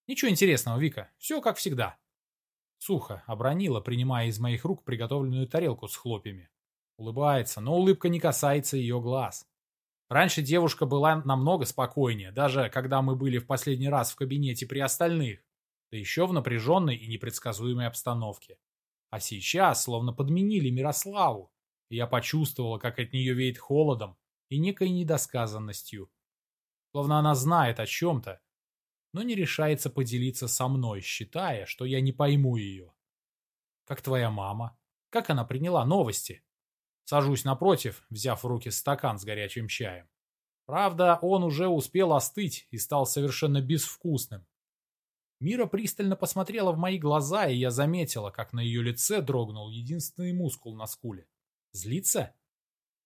«Ничего интересного, Вика, все как всегда». Сухо обронила, принимая из моих рук приготовленную тарелку с хлопьями. Улыбается, но улыбка не касается ее глаз. Раньше девушка была намного спокойнее, даже когда мы были в последний раз в кабинете при остальных, да еще в напряженной и непредсказуемой обстановке. А сейчас словно подменили Мирославу, и я почувствовала, как от нее веет холодом и некой недосказанностью. Словно она знает о чем-то, но не решается поделиться со мной, считая, что я не пойму ее. Как твоя мама? Как она приняла новости? Сажусь напротив, взяв в руки стакан с горячим чаем. Правда, он уже успел остыть и стал совершенно безвкусным. Мира пристально посмотрела в мои глаза, и я заметила, как на ее лице дрогнул единственный мускул на скуле. Злится?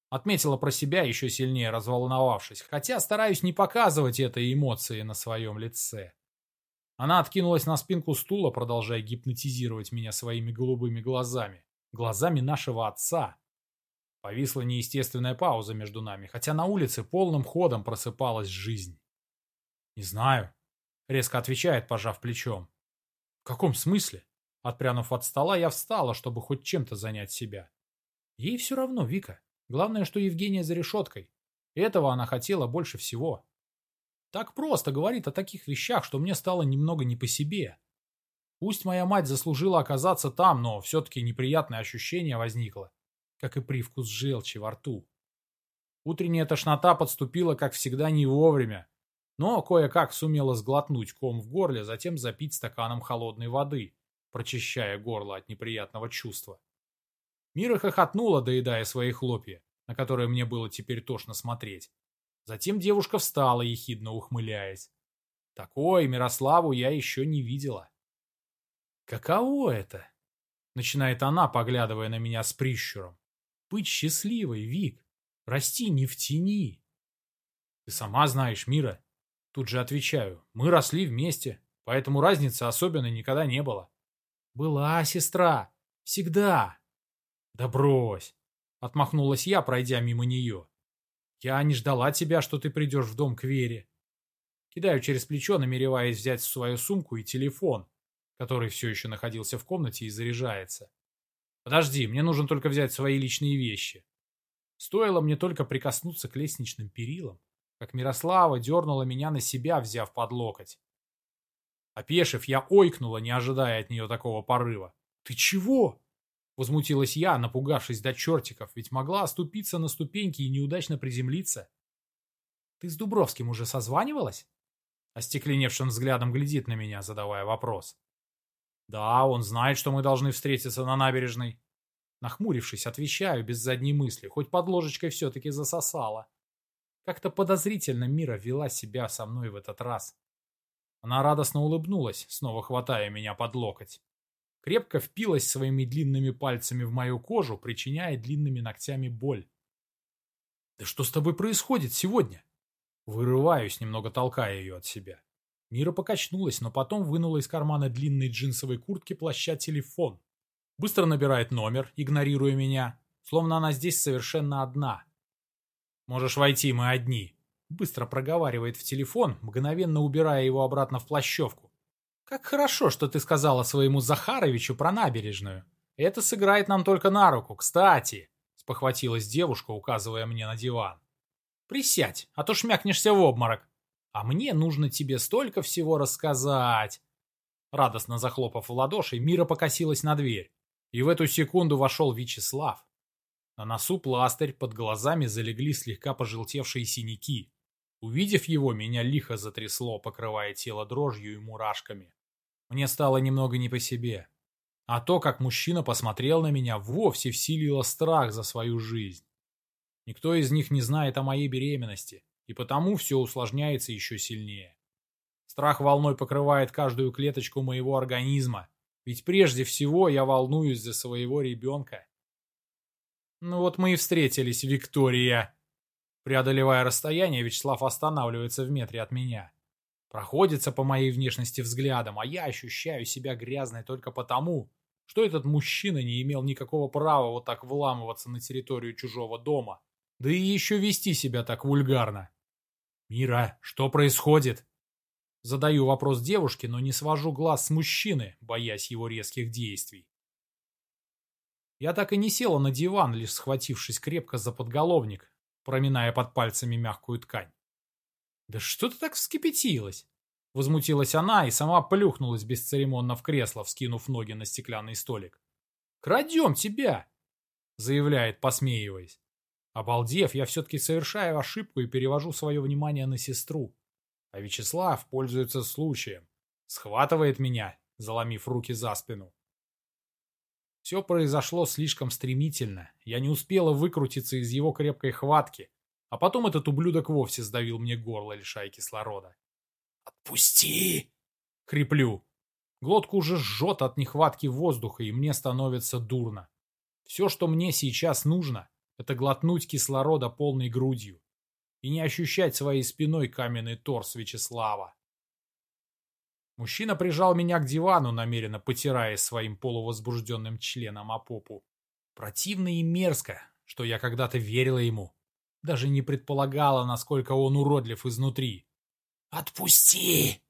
Отметила про себя, еще сильнее разволновавшись, хотя стараюсь не показывать этой эмоции на своем лице. Она откинулась на спинку стула, продолжая гипнотизировать меня своими голубыми глазами. Глазами нашего отца. Повисла неестественная пауза между нами, хотя на улице полным ходом просыпалась жизнь. «Не знаю», — резко отвечает, пожав плечом. «В каком смысле?» Отпрянув от стола, я встала, чтобы хоть чем-то занять себя. Ей все равно, Вика. Главное, что Евгения за решеткой. Этого она хотела больше всего. Так просто говорит о таких вещах, что мне стало немного не по себе. Пусть моя мать заслужила оказаться там, но все-таки неприятное ощущение возникло, как и привкус желчи во рту. Утренняя тошнота подступила, как всегда, не вовремя, но кое-как сумела сглотнуть ком в горле, затем запить стаканом холодной воды, прочищая горло от неприятного чувства. Мира хохотнула, доедая свои хлопья, на которые мне было теперь тошно смотреть. Затем девушка встала, ехидно ухмыляясь. Такой Мирославу я еще не видела. «Каково это?» — начинает она, поглядывая на меня с прищуром. «Быть счастливой, Вик. Расти не в тени». «Ты сама знаешь, Мира». Тут же отвечаю. «Мы росли вместе, поэтому разницы особенно никогда не было». «Была, сестра. Всегда». «Да брось!» — отмахнулась я, пройдя мимо нее. «Я не ждала тебя, что ты придешь в дом к Вере». Кидаю через плечо, намереваясь взять свою сумку и телефон, который все еще находился в комнате и заряжается. Подожди, мне нужно только взять свои личные вещи. Стоило мне только прикоснуться к лестничным перилам, как Мирослава дернула меня на себя, взяв под локоть. Опешив, я ойкнула, не ожидая от нее такого порыва. «Ты чего?» Возмутилась я, напугавшись до чертиков, ведь могла оступиться на ступеньки и неудачно приземлиться. «Ты с Дубровским уже созванивалась?» Остекленевшим взглядом глядит на меня, задавая вопрос. Да, он знает, что мы должны встретиться на набережной. Нахмурившись, отвечаю без задней мысли, хоть под ложечкой все-таки засосала. Как-то подозрительно Мира вела себя со мной в этот раз. Она радостно улыбнулась, снова хватая меня под локоть. Крепко впилась своими длинными пальцами в мою кожу, причиняя длинными ногтями боль. «Да что с тобой происходит сегодня?» Вырываюсь, немного толкая ее от себя. Мира покачнулась, но потом вынула из кармана длинной джинсовой куртки плаща телефон. Быстро набирает номер, игнорируя меня, словно она здесь совершенно одна. «Можешь войти, мы одни», — быстро проговаривает в телефон, мгновенно убирая его обратно в плащевку. «Как хорошо, что ты сказала своему Захаровичу про набережную. Это сыграет нам только на руку, кстати», — спохватилась девушка, указывая мне на диван. «Присядь, а то шмякнешься в обморок». А мне нужно тебе столько всего рассказать. Радостно захлопав в ладоши, Мира покосилась на дверь. И в эту секунду вошел Вячеслав. На носу пластырь, под глазами залегли слегка пожелтевшие синяки. Увидев его, меня лихо затрясло, покрывая тело дрожью и мурашками. Мне стало немного не по себе. А то, как мужчина посмотрел на меня, вовсе вселило страх за свою жизнь. Никто из них не знает о моей беременности и потому все усложняется еще сильнее. Страх волной покрывает каждую клеточку моего организма, ведь прежде всего я волнуюсь за своего ребенка. Ну вот мы и встретились, Виктория. Преодолевая расстояние, Вячеслав останавливается в метре от меня. Проходится по моей внешности взглядом, а я ощущаю себя грязной только потому, что этот мужчина не имел никакого права вот так вламываться на территорию чужого дома, да и еще вести себя так вульгарно. «Мира, что происходит?» Задаю вопрос девушке, но не свожу глаз с мужчины, боясь его резких действий. Я так и не села на диван, лишь схватившись крепко за подголовник, проминая под пальцами мягкую ткань. «Да что ты так вскипятилась?» Возмутилась она и сама плюхнулась бесцеремонно в кресло, вскинув ноги на стеклянный столик. «Крадем тебя!» заявляет, посмеиваясь. Обалдев, я все-таки совершаю ошибку и перевожу свое внимание на сестру. А Вячеслав пользуется случаем. Схватывает меня, заломив руки за спину. Все произошло слишком стремительно. Я не успела выкрутиться из его крепкой хватки. А потом этот ублюдок вовсе сдавил мне горло, лишая кислорода. «Отпусти!» — хриплю, Глотку уже жжет от нехватки воздуха, и мне становится дурно. Все, что мне сейчас нужно, это глотнуть кислорода полной грудью и не ощущать своей спиной каменный торс Вячеслава. Мужчина прижал меня к дивану, намеренно потирая своим полувозбужденным членом о попу. Противно и мерзко, что я когда-то верила ему. Даже не предполагала, насколько он уродлив изнутри. «Отпусти!»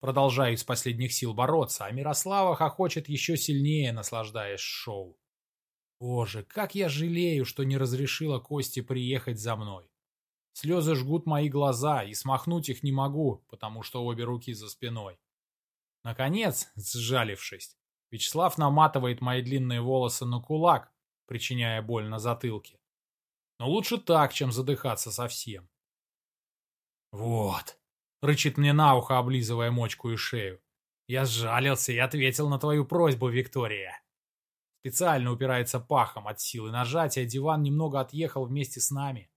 Продолжаю из последних сил бороться, а Мирослава хохочет еще сильнее, наслаждаясь шоу. Боже, как я жалею, что не разрешила Косте приехать за мной. Слезы жгут мои глаза, и смахнуть их не могу, потому что обе руки за спиной. Наконец, сжалившись, Вячеслав наматывает мои длинные волосы на кулак, причиняя боль на затылке. Но лучше так, чем задыхаться совсем. «Вот», — рычит мне на ухо, облизывая мочку и шею. «Я сжалился и ответил на твою просьбу, Виктория». Специально упирается пахом от силы нажатия, диван немного отъехал вместе с нами.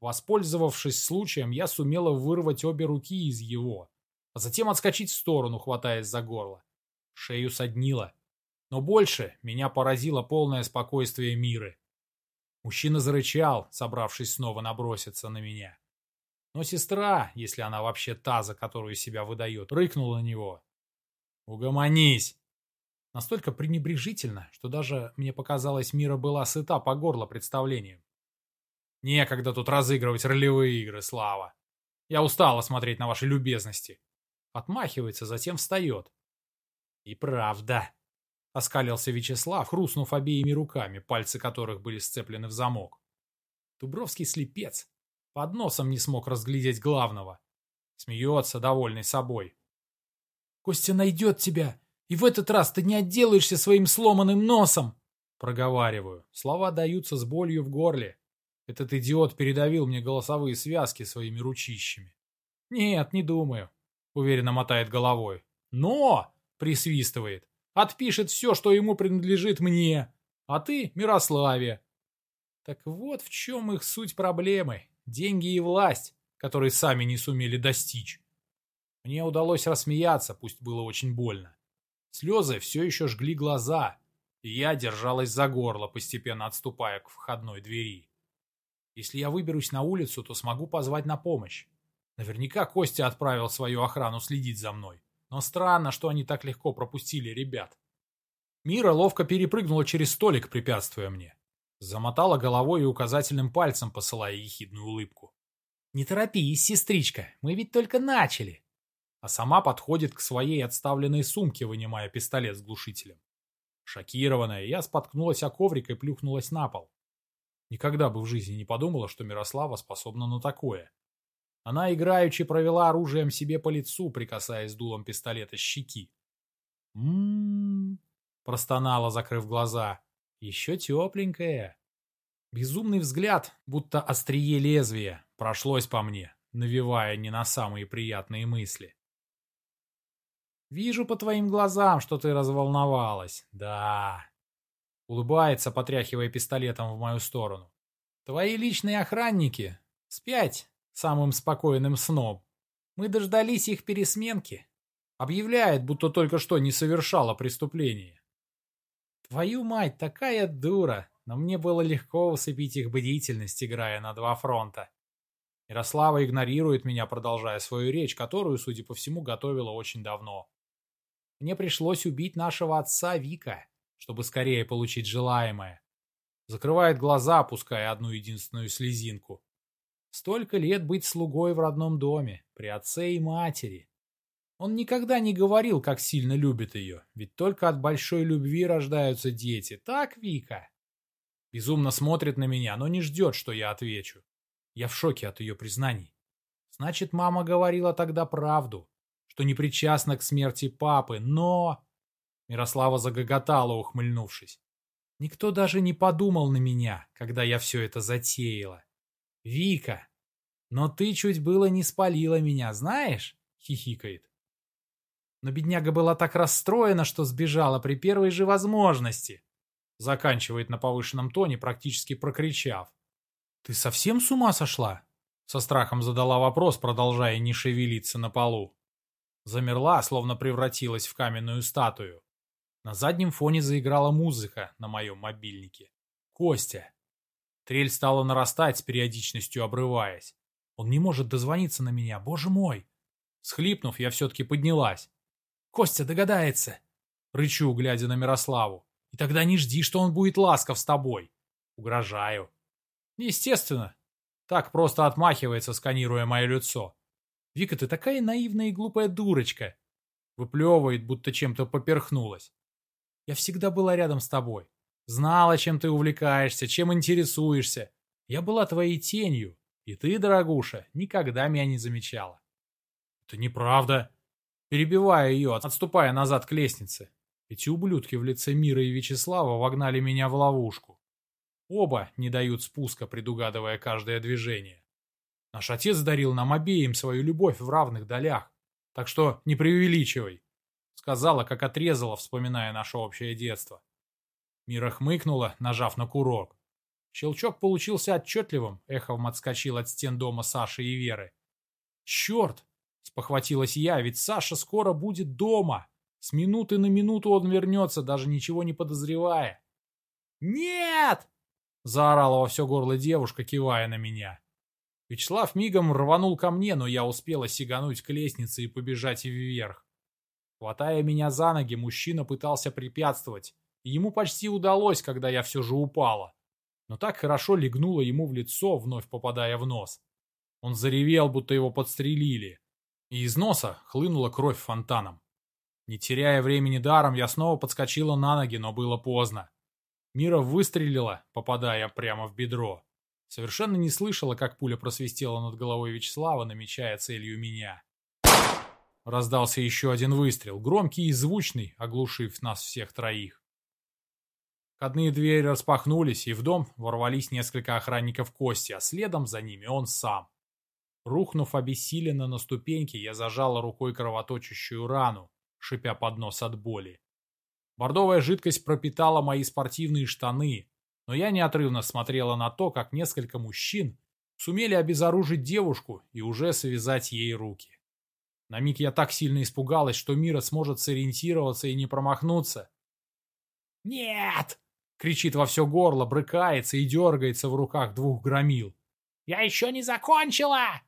Воспользовавшись случаем, я сумела вырвать обе руки из его, а затем отскочить в сторону, хватаясь за горло. Шею соднило. Но больше меня поразило полное спокойствие Миры. Мужчина зарычал, собравшись снова наброситься на меня. Но сестра, если она вообще та, за которую себя выдает, рыкнула на него. «Угомонись!» Настолько пренебрежительно, что даже, мне показалось, Мира была сыта по горло представлением. Некогда тут разыгрывать ролевые игры, Слава. Я устала смотреть на ваши любезности. Отмахивается, затем встает. И правда. Оскалился Вячеслав, хрустнув обеими руками, пальцы которых были сцеплены в замок. Дубровский слепец. Под носом не смог разглядеть главного. Смеется, довольный собой. «Костя найдет тебя, и в этот раз ты не отделаешься своим сломанным носом!» Проговариваю. Слова даются с болью в горле. Этот идиот передавил мне голосовые связки своими ручищами. «Нет, не думаю», — уверенно мотает головой. «Но!» — присвистывает. «Отпишет все, что ему принадлежит мне, а ты — Мирославе». Так вот в чем их суть проблемы. Деньги и власть, которые сами не сумели достичь. Мне удалось рассмеяться, пусть было очень больно. Слезы все еще жгли глаза, и я держалась за горло, постепенно отступая к входной двери. Если я выберусь на улицу, то смогу позвать на помощь. Наверняка Костя отправил свою охрану следить за мной. Но странно, что они так легко пропустили ребят. Мира ловко перепрыгнула через столик, препятствуя мне. Замотала головой и указательным пальцем, посылая ехидную улыбку. «Не торопись, сестричка, мы ведь только начали!» А сама подходит к своей отставленной сумке, вынимая пистолет с глушителем. Шокированная, я споткнулась о коврик и плюхнулась на пол. Никогда бы в жизни не подумала, что Мирослава способна на такое. Она играючи провела оружием себе по лицу, прикасаясь дулом пистолета щеки. «М-м-м», простонала, закрыв глаза. «Еще тепленькая». Безумный взгляд, будто острие лезвия, прошлось по мне, навевая не на самые приятные мысли. «Вижу по твоим глазам, что ты разволновалась. Да, Улыбается, потряхивая пистолетом в мою сторону. Твои личные охранники. Спять самым спокойным сном. Мы дождались их пересменки. Объявляет, будто только что не совершала преступление. Твою мать, такая дура. Но мне было легко усыпить их бдительность, играя на два фронта. Ярослава игнорирует меня, продолжая свою речь, которую, судя по всему, готовила очень давно. Мне пришлось убить нашего отца Вика чтобы скорее получить желаемое. Закрывает глаза, опуская одну единственную слезинку. Столько лет быть слугой в родном доме, при отце и матери. Он никогда не говорил, как сильно любит ее, ведь только от большой любви рождаются дети. Так, Вика? Безумно смотрит на меня, но не ждет, что я отвечу. Я в шоке от ее признаний. Значит, мама говорила тогда правду, что не причастна к смерти папы, но... Мирослава загоготала, ухмыльнувшись. Никто даже не подумал на меня, когда я все это затеяла. Вика, но ты чуть было не спалила меня, знаешь? Хихикает. Но бедняга была так расстроена, что сбежала при первой же возможности. Заканчивает на повышенном тоне, практически прокричав. «Ты совсем с ума сошла?» Со страхом задала вопрос, продолжая не шевелиться на полу. Замерла, словно превратилась в каменную статую. На заднем фоне заиграла музыка на моем мобильнике. Костя. Трель стала нарастать с периодичностью обрываясь. Он не может дозвониться на меня, боже мой. Схлипнув, я все-таки поднялась. Костя догадается. Рычу, глядя на Мирославу. И тогда не жди, что он будет ласков с тобой. Угрожаю. Естественно. Так просто отмахивается, сканируя мое лицо. Вика, ты такая наивная и глупая дурочка. Выплевывает, будто чем-то поперхнулась. Я всегда была рядом с тобой. Знала, чем ты увлекаешься, чем интересуешься. Я была твоей тенью. И ты, дорогуша, никогда меня не замечала. Это неправда. Перебивая ее, отступая назад к лестнице. Эти ублюдки в лице Мира и Вячеслава вогнали меня в ловушку. Оба не дают спуска, предугадывая каждое движение. Наш отец дарил нам обеим свою любовь в равных долях. Так что не преувеличивай. Сказала, как отрезала, вспоминая наше общее детство. Мира хмыкнула, нажав на курок. Щелчок получился отчетливым, эхом отскочил от стен дома Саши и Веры. «Черт!» — спохватилась я, ведь Саша скоро будет дома. С минуты на минуту он вернется, даже ничего не подозревая. «Нет!» — заорала во все горло девушка, кивая на меня. Вячеслав мигом рванул ко мне, но я успела сигануть к лестнице и побежать вверх. Хватая меня за ноги, мужчина пытался препятствовать, и ему почти удалось, когда я все же упала. Но так хорошо легнуло ему в лицо, вновь попадая в нос. Он заревел, будто его подстрелили, и из носа хлынула кровь фонтаном. Не теряя времени даром, я снова подскочила на ноги, но было поздно. Мира выстрелила, попадая прямо в бедро. Совершенно не слышала, как пуля просвистела над головой Вячеслава, намечая целью меня. Раздался еще один выстрел, громкий и звучный, оглушив нас всех троих. Входные двери распахнулись, и в дом ворвались несколько охранников Кости, а следом за ними он сам. Рухнув обессиленно на ступеньки, я зажала рукой кровоточащую рану, шипя под нос от боли. Бордовая жидкость пропитала мои спортивные штаны, но я неотрывно смотрела на то, как несколько мужчин сумели обезоружить девушку и уже связать ей руки. На миг я так сильно испугалась, что Мира сможет сориентироваться и не промахнуться. «Нет!» — кричит во все горло, брыкается и дергается в руках двух громил. «Я еще не закончила!»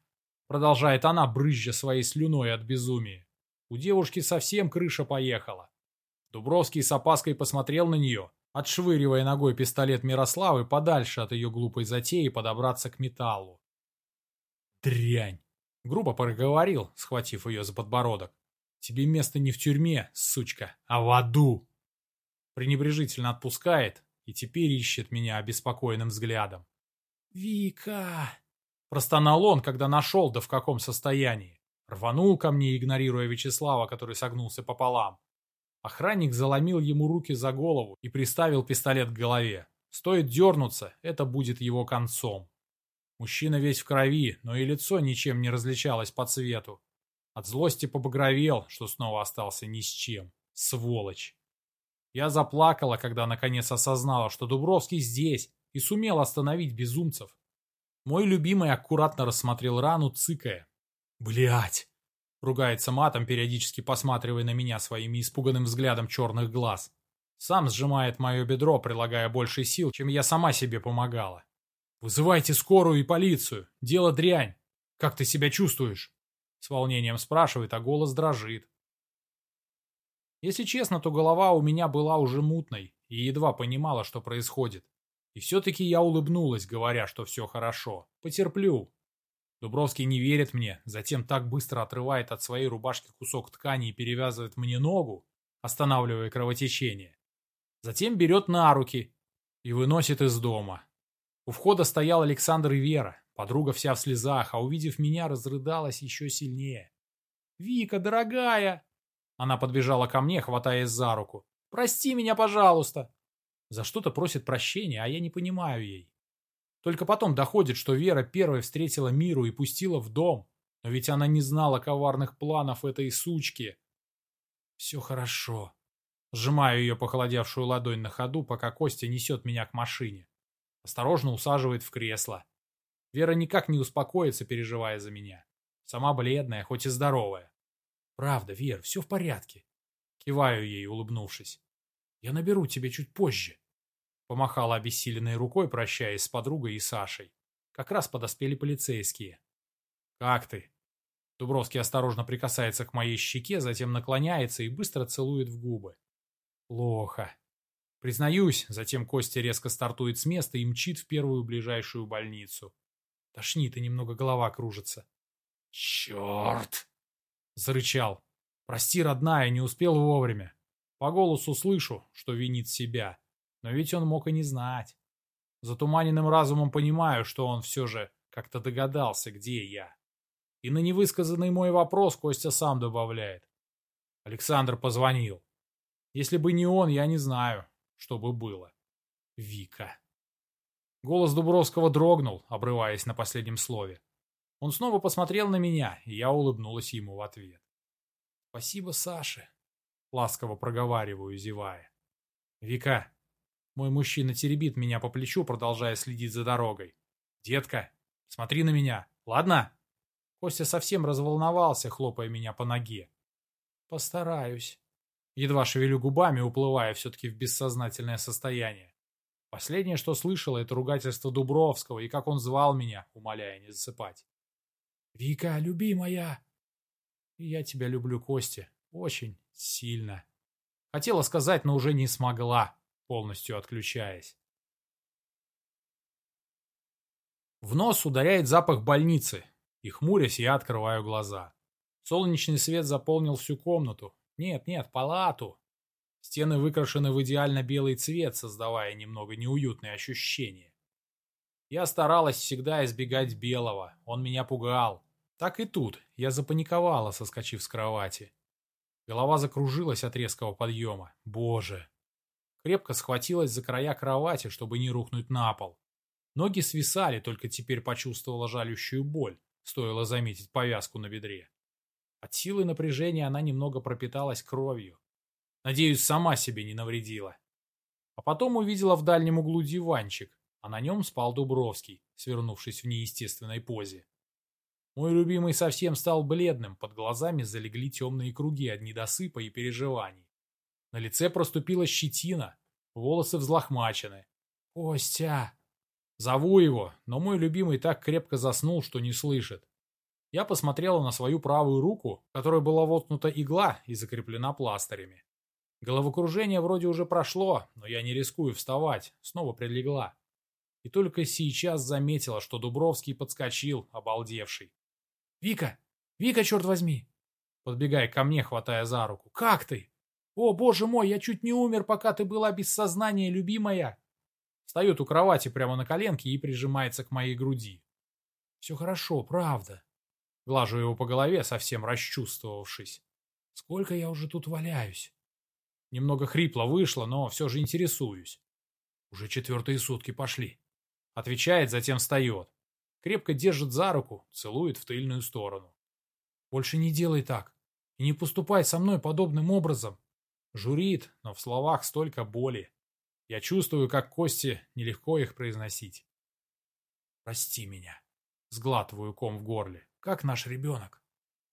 Продолжает она, брызжа своей слюной от безумия. У девушки совсем крыша поехала. Дубровский с опаской посмотрел на нее, отшвыривая ногой пистолет Мирославы подальше от ее глупой затеи подобраться к металлу. «Дрянь!» — грубо проговорил, схватив ее за подбородок. «Тебе место не в тюрьме, сучка, а в аду!» Пренебрежительно отпускает и теперь ищет меня обеспокоенным взглядом. «Вика!» — простонал он, когда нашел, да в каком состоянии. Рванул ко мне, игнорируя Вячеслава, который согнулся пополам. Охранник заломил ему руки за голову и приставил пистолет к голове. Стоит дернуться, это будет его концом. Мужчина весь в крови, но и лицо ничем не различалось по цвету. От злости побагровел, что снова остался ни с чем. Сволочь. Я заплакала, когда наконец осознала, что Дубровский здесь и сумел остановить безумцев. Мой любимый аккуратно рассмотрел рану, цыкая. Блять! Ругается матом, периодически посматривая на меня своими испуганным взглядом черных глаз. Сам сжимает мое бедро, прилагая больше сил, чем я сама себе помогала. «Вызывайте скорую и полицию! Дело дрянь! Как ты себя чувствуешь?» С волнением спрашивает, а голос дрожит. Если честно, то голова у меня была уже мутной и едва понимала, что происходит. И все-таки я улыбнулась, говоря, что все хорошо. Потерплю. Дубровский не верит мне, затем так быстро отрывает от своей рубашки кусок ткани и перевязывает мне ногу, останавливая кровотечение. Затем берет на руки и выносит из дома. У входа стоял Александр и Вера. Подруга вся в слезах, а увидев меня, разрыдалась еще сильнее. «Вика, дорогая!» Она подбежала ко мне, хватаясь за руку. «Прости меня, пожалуйста!» За что-то просит прощения, а я не понимаю ей. Только потом доходит, что Вера первой встретила Миру и пустила в дом. Но ведь она не знала коварных планов этой сучки. Все хорошо. Сжимаю ее похолодевшую ладонь на ходу, пока Костя несет меня к машине. Осторожно усаживает в кресло. Вера никак не успокоится, переживая за меня. Сама бледная, хоть и здоровая. Правда, Вер, все в порядке. Киваю ей, улыбнувшись. Я наберу тебе чуть позже. Помахала обессиленной рукой, прощаясь с подругой и Сашей. Как раз подоспели полицейские. «Как ты?» Дубровский осторожно прикасается к моей щеке, затем наклоняется и быстро целует в губы. «Плохо». Признаюсь, затем Костя резко стартует с места и мчит в первую ближайшую больницу. Тошнит и немного голова кружится. «Черт!» — зарычал. «Прости, родная, не успел вовремя. По голосу слышу, что винит себя. Но ведь он мог и не знать. Затуманенным разумом понимаю, что он все же как-то догадался, где я. И на невысказанный мой вопрос Костя сам добавляет. Александр позвонил. Если бы не он, я не знаю, что бы было. Вика. Голос Дубровского дрогнул, обрываясь на последнем слове. Он снова посмотрел на меня, и я улыбнулась ему в ответ. «Спасибо, Саше», — ласково проговариваю, зевая. «Вика». Мой мужчина теребит меня по плечу, продолжая следить за дорогой. «Детка, смотри на меня, ладно?» Костя совсем разволновался, хлопая меня по ноге. «Постараюсь». Едва шевелю губами, уплывая все-таки в бессознательное состояние. Последнее, что слышала, это ругательство Дубровского и как он звал меня, умоляя не засыпать. «Вика, любимая!» «Я тебя люблю, Костя, очень сильно». Хотела сказать, но уже не смогла, полностью отключаясь. В нос ударяет запах больницы, и хмурясь, я открываю глаза. Солнечный свет заполнил всю комнату. Нет, нет, палату. Стены выкрашены в идеально белый цвет, создавая немного неуютные ощущения. Я старалась всегда избегать белого, он меня пугал. Так и тут, я запаниковала, соскочив с кровати. Голова закружилась от резкого подъема. Боже! Крепко схватилась за края кровати, чтобы не рухнуть на пол. Ноги свисали, только теперь почувствовала жалющую боль. Стоило заметить повязку на бедре. От силы напряжения она немного пропиталась кровью. Надеюсь, сама себе не навредила. А потом увидела в дальнем углу диванчик, а на нем спал Дубровский, свернувшись в неестественной позе. Мой любимый совсем стал бледным, под глазами залегли темные круги от недосыпа и переживаний. На лице проступила щетина, волосы взлохмачены. «Костя!» Зову его, но мой любимый так крепко заснул, что не слышит. Я посмотрела на свою правую руку, которой была воткнута игла и закреплена пластырями. Головокружение вроде уже прошло, но я не рискую вставать, снова прилегла. И только сейчас заметила, что Дубровский подскочил, обалдевший. «Вика! Вика, черт возьми!» Подбегая ко мне, хватая за руку. «Как ты? О, боже мой, я чуть не умер, пока ты была без сознания, любимая!» Встает у кровати прямо на коленке и прижимается к моей груди. Все хорошо, правда. Глажу его по голове, совсем расчувствовавшись. Сколько я уже тут валяюсь? Немного хрипло вышло, но все же интересуюсь. Уже четвертые сутки пошли. Отвечает, затем встает. Крепко держит за руку, целует в тыльную сторону. Больше не делай так. И не поступай со мной подобным образом. Журит, но в словах столько боли. Я чувствую, как кости нелегко их произносить. Прости меня. Сглатываю ком в горле. Как наш ребенок?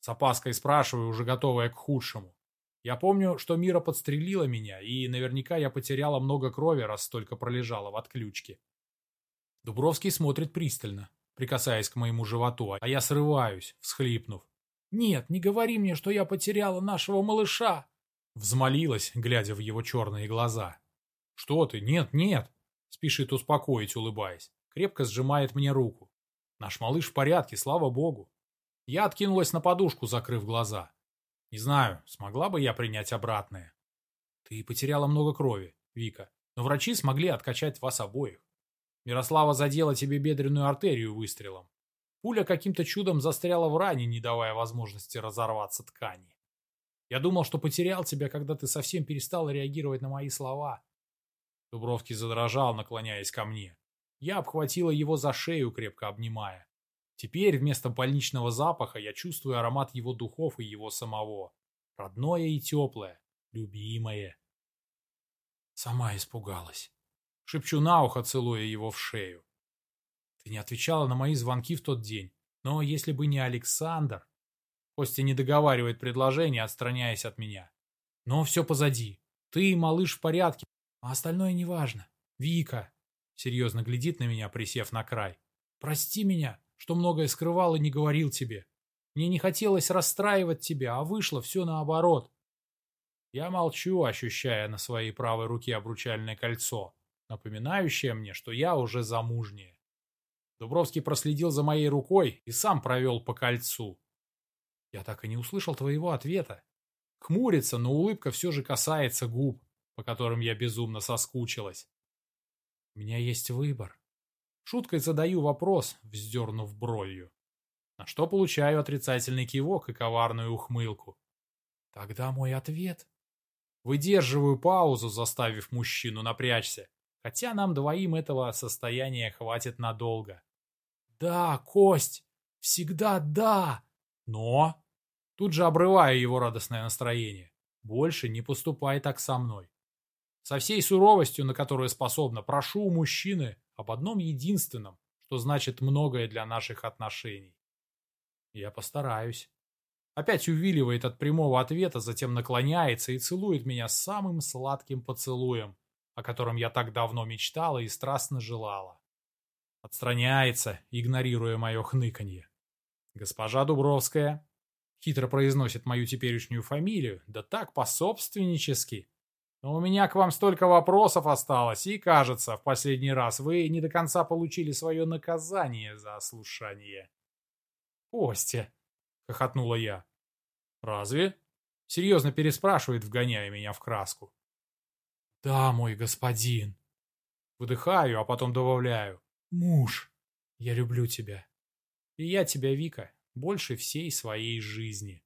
С опаской спрашиваю, уже готовая к худшему. Я помню, что Мира подстрелила меня, и наверняка я потеряла много крови, раз столько пролежала в отключке. Дубровский смотрит пристально, прикасаясь к моему животу, а я срываюсь, всхлипнув. «Нет, не говори мне, что я потеряла нашего малыша!» Взмолилась, глядя в его черные глаза. «Что ты? Нет, нет!» Спешит успокоить, улыбаясь. Крепко сжимает мне руку. Наш малыш в порядке, слава богу. Я откинулась на подушку, закрыв глаза. Не знаю, смогла бы я принять обратное. Ты потеряла много крови, Вика, но врачи смогли откачать вас обоих. Мирослава задела тебе бедренную артерию выстрелом. Пуля каким-то чудом застряла в ране, не давая возможности разорваться ткани. Я думал, что потерял тебя, когда ты совсем перестала реагировать на мои слова. Дубровский задрожал, наклоняясь ко мне. Я обхватила его за шею, крепко обнимая. Теперь вместо больничного запаха я чувствую аромат его духов и его самого. Родное и теплое, любимое. Сама испугалась. Шепчу на ухо, целуя его в шею. Ты не отвечала на мои звонки в тот день, но если бы не Александр... Костя не договаривает предложение, отстраняясь от меня. Но все позади. Ты, малыш, в порядке, а остальное неважно. Вика, серьезно глядит на меня, присев на край. Прости меня, что многое скрывал и не говорил тебе. Мне не хотелось расстраивать тебя, а вышло все наоборот. Я молчу, ощущая на своей правой руке обручальное кольцо, напоминающее мне, что я уже замужняя. Дубровский проследил за моей рукой и сам провел по кольцу. Я так и не услышал твоего ответа. Хмурится, но улыбка все же касается губ, по которым я безумно соскучилась. У меня есть выбор. Шуткой задаю вопрос, вздернув бровью. На что получаю отрицательный кивок и коварную ухмылку. Тогда мой ответ. Выдерживаю паузу, заставив мужчину напрячься, хотя нам двоим этого состояния хватит надолго. Да, Кость, всегда да, но... Тут же обрываю его радостное настроение. Больше не поступай так со мной. Со всей суровостью, на которую способна, прошу у мужчины об одном единственном, что значит многое для наших отношений. Я постараюсь. Опять увиливает от прямого ответа, затем наклоняется и целует меня самым сладким поцелуем, о котором я так давно мечтала и страстно желала. Отстраняется, игнорируя мое хныканье. Госпожа Дубровская хитро произносит мою теперешнюю фамилию, да так пособственнически. Но у меня к вам столько вопросов осталось, и, кажется, в последний раз вы не до конца получили свое наказание за ослушание. «Костя!» — хохотнула я. «Разве?» — серьезно переспрашивает, вгоняя меня в краску. «Да, мой господин!» Выдыхаю, а потом добавляю. «Муж, я люблю тебя. И я тебя, Вика, больше всей своей жизни».